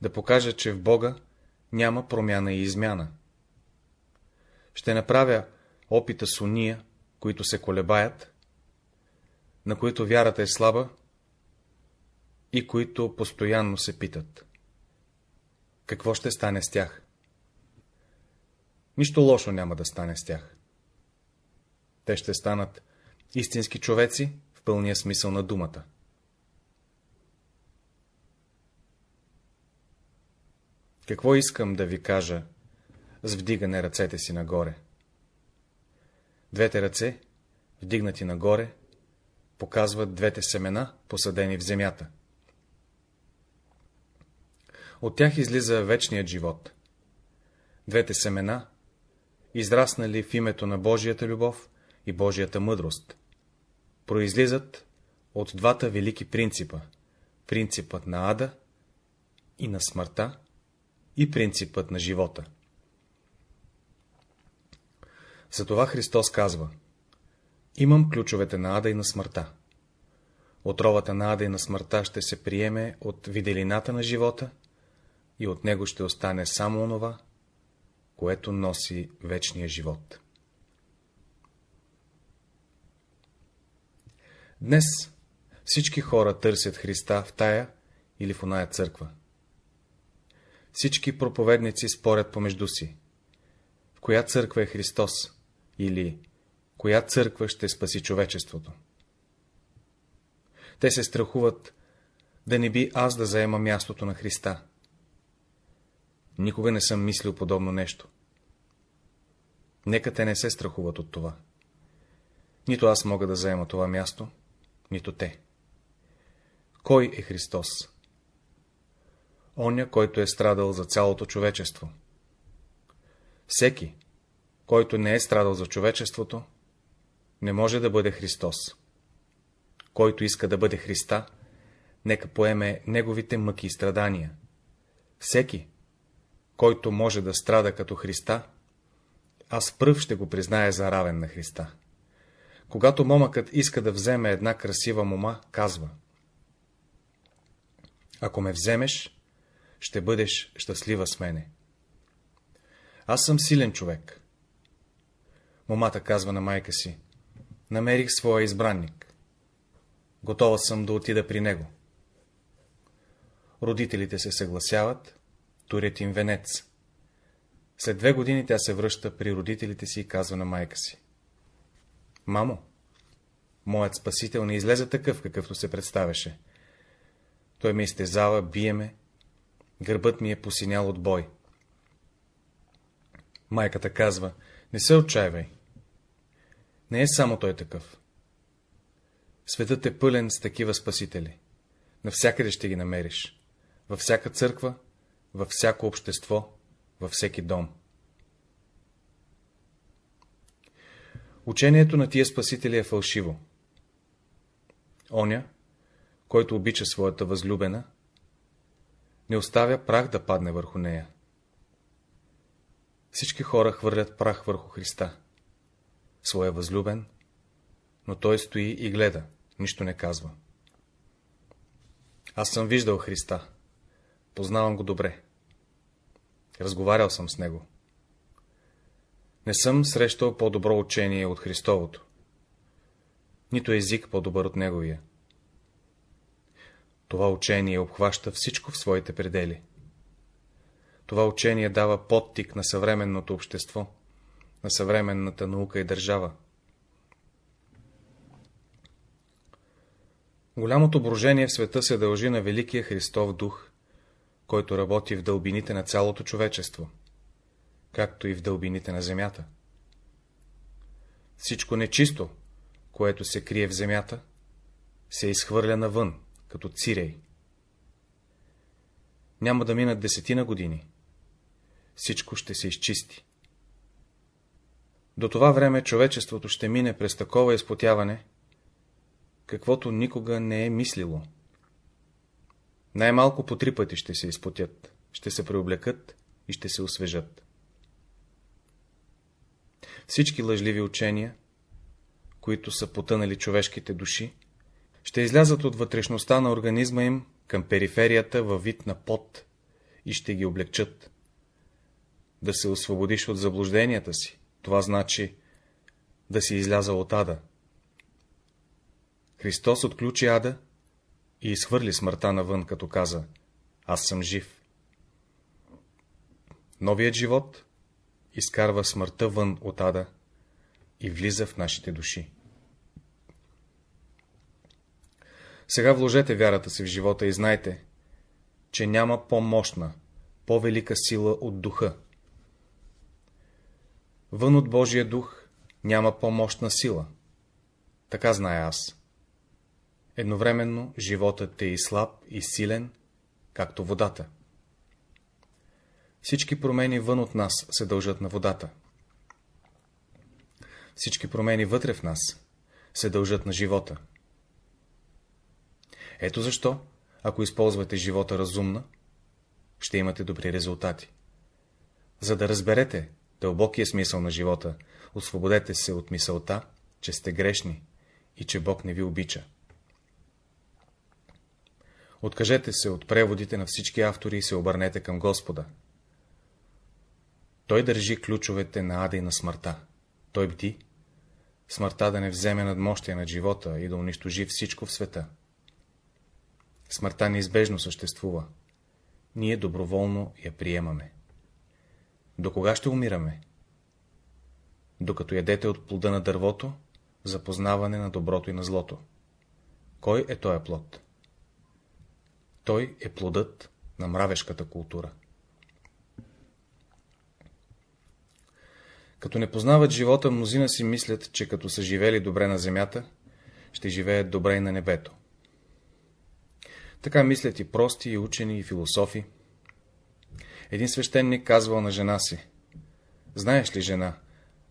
S2: Да покажа, че в Бога няма промяна и измяна. Ще направя опита с уния, които се колебаят, на които вярата е слаба и които постоянно се питат. Какво ще стане с тях? Нищо лошо няма да стане с тях. Те ще станат истински човеци в пълния смисъл на думата. Какво искам да ви кажа с вдигане ръцете си нагоре? Двете ръце, вдигнати нагоре, показват двете семена, посадени в земята. От тях излиза вечният живот. Двете семена, израснали в името на Божията любов и Божията мъдрост, произлизат от двата велики принципа — принципът на ада и на смъртта и принципът на живота. Затова Христос казва Имам ключовете на ада и на смъртта. Отровата на ада и на смъртта ще се приеме от виделината на живота и от него ще остане само онова, което носи вечния живот. Днес всички хора търсят Христа в тая или в оная църква. Всички проповедници спорят помежду си. В коя църква е Христос? Или коя църква ще спаси човечеството? Те се страхуват Да не би аз да заема мястото на Христа. Никога не съм мислил подобно нещо. Нека те не се страхуват от това. Нито аз мога да заема това място, нито те. Кой е Христос? Оня, който е страдал за цялото човечество. Всеки, който не е страдал за човечеството, не може да бъде Христос. Който иска да бъде Христа, нека поеме неговите мъки и страдания. Всеки, който може да страда като Христа, аз пръв ще го призная за равен на Христа. Когато момъкът иска да вземе една красива мома, казва Ако ме вземеш, ще бъдеш щастлива с мене. Аз съм силен човек. Момата казва на майка си, намерих своя избранник. Готова съм да отида при него. Родителите се съгласяват, турят им венец. След две години тя се връща при родителите си и казва на майка си. Мамо, моят спасител не излезе такъв, какъвто се представяше. Той ме изтезава, бие ме, гърбът ми е посинял от бой. Майката казва, не се отчаивай. Не е само той такъв. Светът е пълен с такива спасители. Навсякъде ще ги намериш. Във всяка църква, във всяко общество, във всеки дом. Учението на тия спасители е фалшиво. Оня, който обича своята възлюбена, не оставя прах да падне върху нея. Всички хора хвърлят прах върху Христа, своя възлюбен, но той стои и гледа, нищо не казва. Аз съм виждал Христа, познавам го добре. Разговарял съм с него. Не съм срещал по-добро учение от Христовото. Нито език по-добър от неговия. Това учение обхваща всичко в своите предели. Това учение дава подтик на съвременното общество, на съвременната наука и държава. Голямото брожение в света се дължи на Великия Христов Дух, който работи в дълбините на цялото човечество, както и в дълбините на земята. Всичко нечисто, което се крие в земята, се изхвърля навън, като цирей. Няма да минат десетина години. Всичко ще се изчисти. До това време човечеството ще мине през такова изпотяване, каквото никога не е мислило. Най-малко по три пъти ще се изпотят, ще се преоблекат и ще се освежат. Всички лъжливи учения, които са потънали човешките души, ще излязат от вътрешността на организма им към периферията във вид на пот и ще ги облегчат. Да се освободиш от заблужденията си, това значи да си излязал от ада. Христос отключи ада и изхвърли смъртта навън, като каза, аз съм жив. Новият живот изкарва смъртта вън от ада и влиза в нашите души. Сега вложете вярата си в живота и знайте, че няма по-мощна, по-велика сила от духа. Вън от Божия дух няма по-мощна сила. Така знае аз. Едновременно животът е и слаб, и силен, както водата. Всички промени вън от нас се дължат на водата. Всички промени вътре в нас се дължат на живота. Ето защо, ако използвате живота разумно, ще имате добри резултати. За да разберете дълбокия смисъл на живота, освободете се от мисълта, че сте грешни и че Бог не ви обича. Откажете се от преводите на всички автори и се обърнете към Господа. Той държи ключовете на ада и на смъртта. Той бди, смъртта да не вземе надмощие над живота и да унищожи всичко в света. Смъртта неизбежно съществува. Ние доброволно я приемаме. До кога ще умираме? Докато ядете от плода на дървото, за познаване на доброто и на злото. Кой е този плод? Той е плодът на мравешката култура. Като не познават живота, мнозина си мислят, че като са живели добре на земята, ще живеят добре и на небето. Така мислят и прости, и учени, и философи. Един свещеник казвал на жена си, Знаеш ли, жена,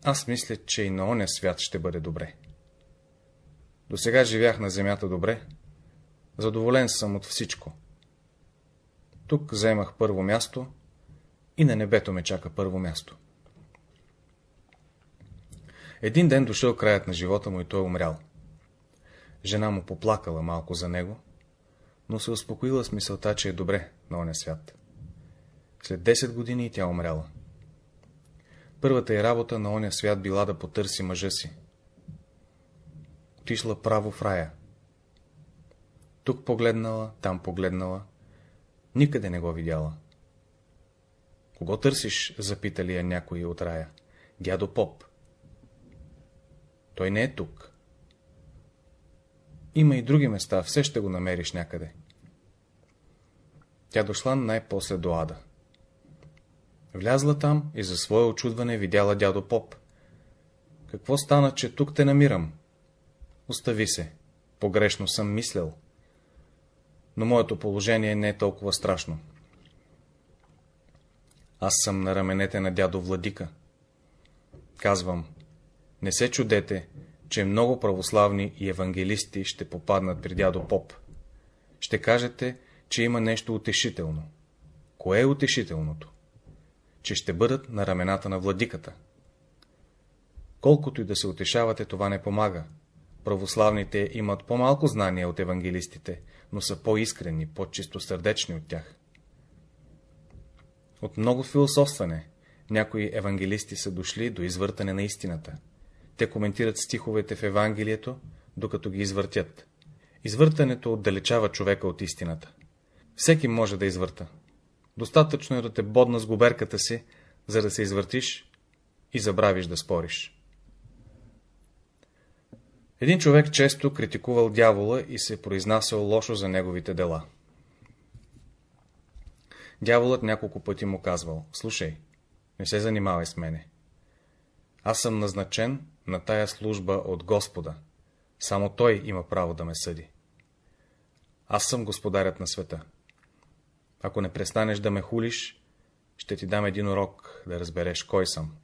S2: аз мисля, че и на оня свят ще бъде добре. До сега живях на земята добре, задоволен съм от всичко. Тук вземах първо място и на небето ме чака първо място. Един ден дошъл краят на живота му и той умрял. Жена му поплакала малко за него, но се успокоила с мисълта, че е добре на оня свят. След 10 години тя умряла. Първата й работа на оня свят била да потърси мъжа си. Отишла право в рая. Тук погледнала, там погледнала, никъде не го видяла. Кого търсиш, запитали я някой от рая? Дядо Поп. Той не е тук. Има и други места, все ще го намериш някъде. Тя дошла най-после до ада. Влязла там и за свое очудване видяла дядо Поп. Какво стана, че тук те намирам? Остави се. Погрешно съм мислял. Но моето положение не е толкова страшно. Аз съм на раменете на дядо Владика. Казвам, не се чудете, че много православни и евангелисти ще попаднат при дядо Поп. Ще кажете, че има нещо утешително. Кое е утешителното? Че ще бъдат на рамената на владиката. Колкото и да се утешавате, това не помага. Православните имат по-малко знания от евангелистите, но са по-искрени, по-чистосърдечни от тях. От много философстване някои евангелисти са дошли до извъртане на истината. Те коментират стиховете в Евангелието, докато ги извъртят. Извъртането отдалечава човека от истината. Всеки може да извърта. Достатъчно е да те бодна с губерката си, за да се извъртиш и забравиш да спориш. Един човек често критикувал дявола и се произнасял лошо за неговите дела. Дяволът няколко пъти му казвал, слушай, не се занимавай с мене. Аз съм назначен на тая служба от Господа. Само Той има право да ме съди. Аз съм господарят на света. Ако не престанеш да ме хулиш, ще ти дам един урок, да разбереш кой съм.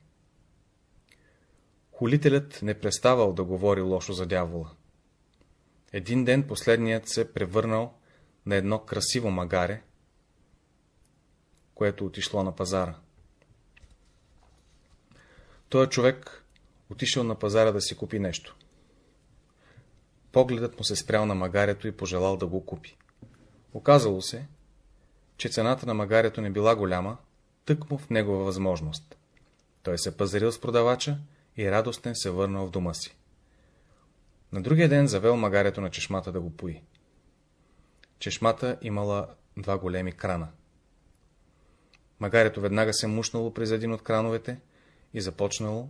S2: Хулителят не преставал да говори лошо за дявола. Един ден последният се превърнал на едно красиво магаре, което отишло на пазара. Той човек отишъл на пазара да си купи нещо. Погледът му се спрял на магарето и пожелал да го купи. Оказало се, че цената на магарето не била голяма, тъкмо в негова възможност. Той се пазарил с продавача и радостен се върнал в дома си. На другия ден завел магарето на чешмата да го пои. Чешмата имала два големи крана. Магарето веднага се мушнало през един от крановете и започнало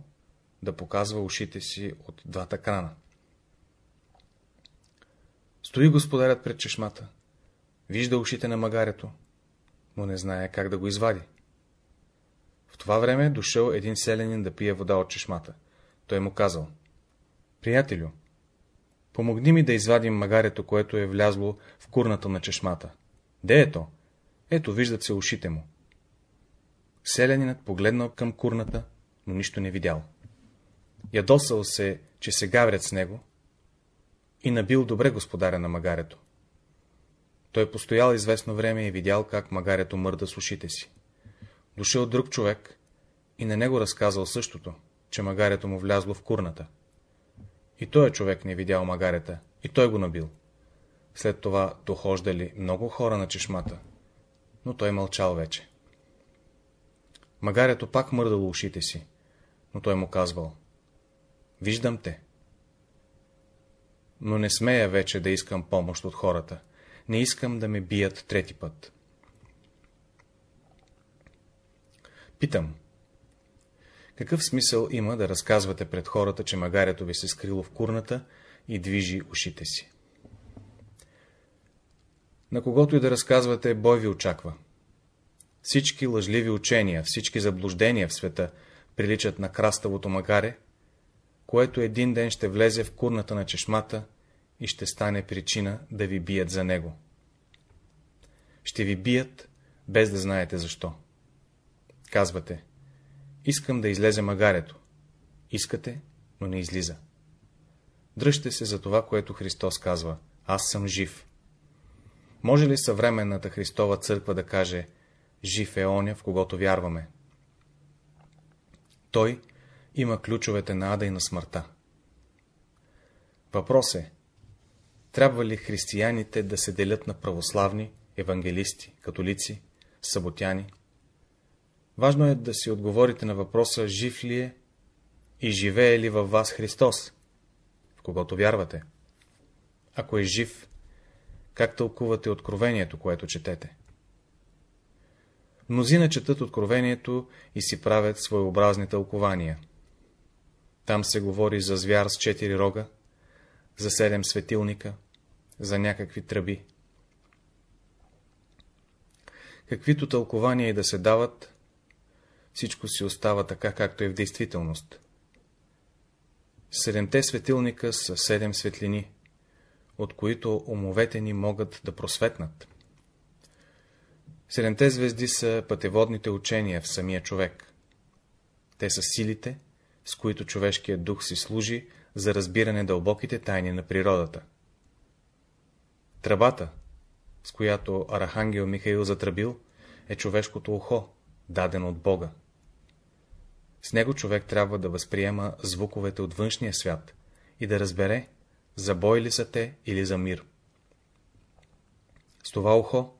S2: да показва ушите си от двата крана. Стои господарят пред чешмата, вижда ушите на магарето, но не знае как да го извади. В това време дошъл един селянин да пие вода от чешмата. Той му казал, приятелю, помогни ми да извадим магарето, което е влязло в курната на чешмата. Де е то? Ето, виждат се ушите му. Селянинът погледнал към курната, но нищо не видял. Ядосал се, че се гаврят с него и набил добре господаря на магарето. Той постоял известно време и видял как магарето мърда с ушите си. Дошъл друг човек и на него разказал същото, че магарето му влязло в курната. И той човек не видял магарета, и той го набил. След това дохождали много хора на чешмата, но той мълчал вече. Магарето пак мърдало ушите си, но той му казвал. Виждам те. Но не смея вече да искам помощ от хората. Не искам да ме бият трети път. Питам. Какъв смисъл има да разказвате пред хората, че магарето ви се скрило в курната и движи ушите си? На когото и да разказвате, бой ви очаква. Всички лъжливи учения, всички заблуждения в света приличат на краставото магаре, което един ден ще влезе в курната на чешмата и ще стане причина да ви бият за него. Ще ви бият, без да знаете защо. Казвате, искам да излезе магарето. Искате, но не излиза. Дръжте се за това, което Христос казва. Аз съм жив. Може ли съвременната Христова църква да каже, жив е оня, в когото вярваме? Той има ключовете на ада и на смъртта. Въпрос е, трябва ли християните да се делят на православни, евангелисти, католици, саботяни? Важно е да си отговорите на въпроса, жив ли е и живее ли във вас Христос, в когото вярвате. Ако е жив, как тълкувате откровението, което четете? Мнозина четат откровението и си правят своеобразни тълкования. Там се говори за звяр с четири рога, за седем светилника, за някакви тръби. Каквито тълкования и да се дават, всичко си остава така, както е в действителност. Седемте светилника са седем светлини, от които умовете ни могат да просветнат. Седемте звезди са пътеводните учения в самия човек. Те са силите, с които човешкият дух си служи за разбиране дълбоките тайни на природата. Тръбата, с която Архангел Михаил затръбил, е човешкото ухо, дадено от Бога. С него човек трябва да възприема звуковете от външния свят и да разбере, за бой ли са те или за мир. С това ухо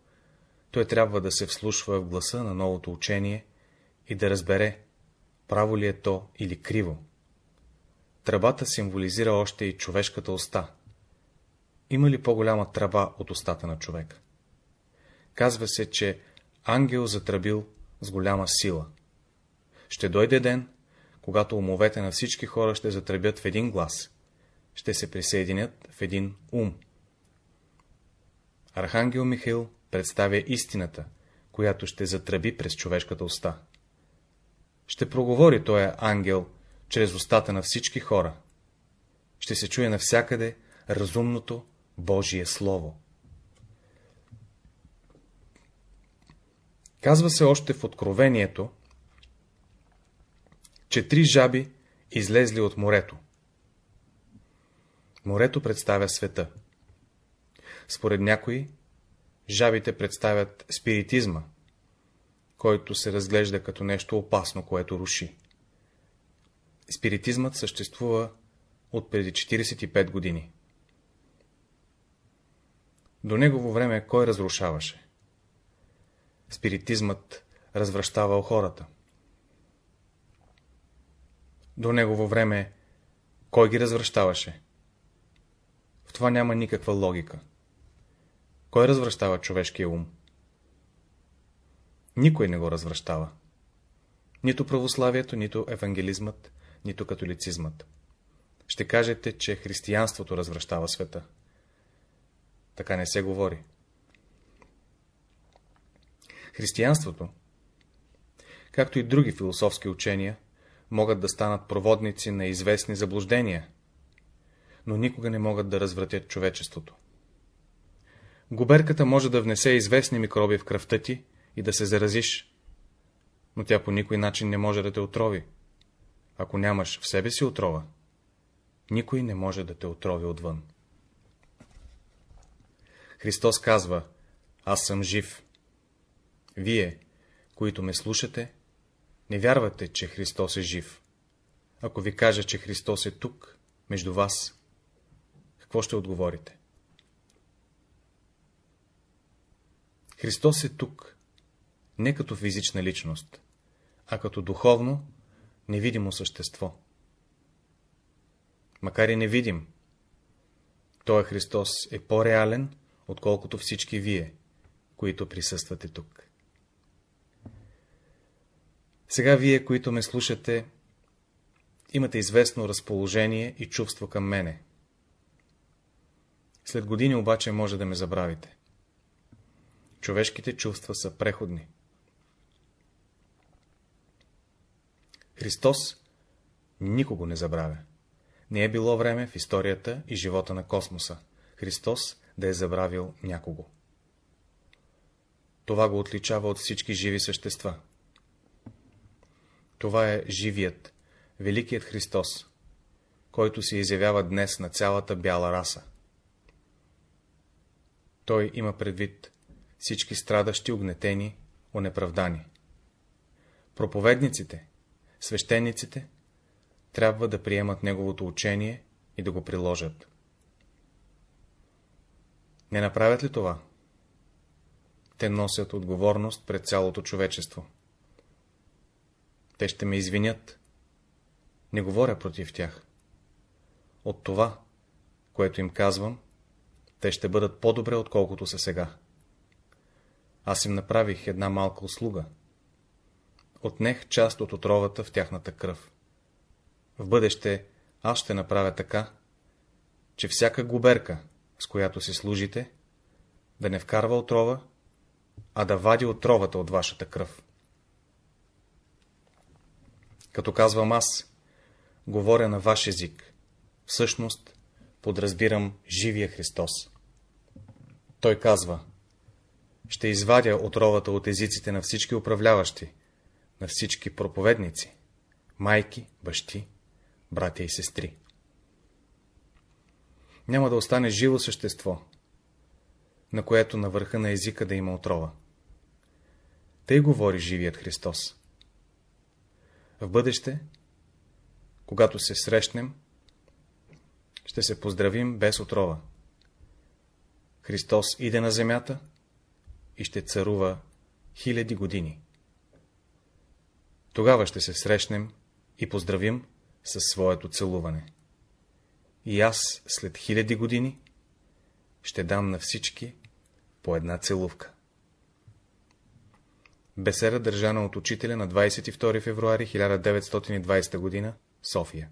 S2: той трябва да се вслушва в гласа на новото учение и да разбере, право ли е то или криво. Тръбата символизира още и човешката уста. Има ли по-голяма тръба от устата на човек? Казва се, че ангел затръбил с голяма сила. Ще дойде ден, когато умовете на всички хора ще затръбят в един глас, ще се присъединят в един ум. Архангел Михаил представя истината, която ще затръби през човешката уста. Ще проговори този ангел чрез устата на всички хора. Ще се чуе навсякъде разумното Божие Слово. Казва се още в Откровението, че три жаби излезли от морето. Морето представя света. Според някои, жабите представят спиритизма, който се разглежда като нещо опасно, което руши. Спиритизмът съществува от преди 45 години. До негово време кой разрушаваше? Спиритизмът развръщавал хората. До негово време кой ги развръщаваше? В това няма никаква логика. Кой развръщава човешкия ум? Никой не го развръщава. Нито православието, нито евангелизмът, нито католицизмът. Ще кажете, че християнството развръщава света. Така не се говори. Християнството, както и други философски учения, могат да станат проводници на известни заблуждения, но никога не могат да развратят човечеството. Губерката може да внесе известни микроби в кръвта ти и да се заразиш, но тя по никой начин не може да те отрови. Ако нямаш в себе си отрова, никой не може да те отрови отвън. Христос казва, аз съм жив. Вие, които ме слушате, не вярвате, че Христос е жив. Ако ви кажа, че Христос е тук, между вас, какво ще отговорите? Христос е тук, не като физична личност, а като духовно, невидимо същество. Макар и невидим, Той Христос е по-реален, отколкото всички вие, които присъствате тук. Сега вие, които ме слушате, имате известно разположение и чувство към мене. След години обаче може да ме забравите. Човешките чувства са преходни. Христос никого не забравя. Не е било време в историята и живота на космоса Христос да е забравил някого. Това го отличава от всички живи същества. Това е живият, великият Христос, който се изявява днес на цялата бяла раса. Той има предвид всички страдащи, огнетени, онеправдани. Проповедниците, свещениците трябва да приемат неговото учение и да го приложат. Не направят ли това? Те носят отговорност пред цялото човечество. Те ще ме извинят. Не говоря против тях. От това, което им казвам, те ще бъдат по-добре, отколкото са сега. Аз им направих една малка услуга. Отнех част от отровата в тяхната кръв. В бъдеще аз ще направя така, че всяка губерка, с която си служите, да не вкарва отрова, а да вади отровата от вашата кръв. Като казвам аз, говоря на ваш език, всъщност подразбирам живия Христос. Той казва, ще извадя отровата от езиците на всички управляващи, на всички проповедници, майки, бащи, братя и сестри. Няма да остане живо същество, на което на върха на езика да има отрова. Тъй говори живият Христос. В бъдеще, когато се срещнем, ще се поздравим без отрова. Христос иде на земята и ще царува хиляди години. Тогава ще се срещнем и поздравим със своето целуване. И аз след хиляди години ще дам на всички по една целувка. Беседа държана от учителя на 22 февруари 1920 г. София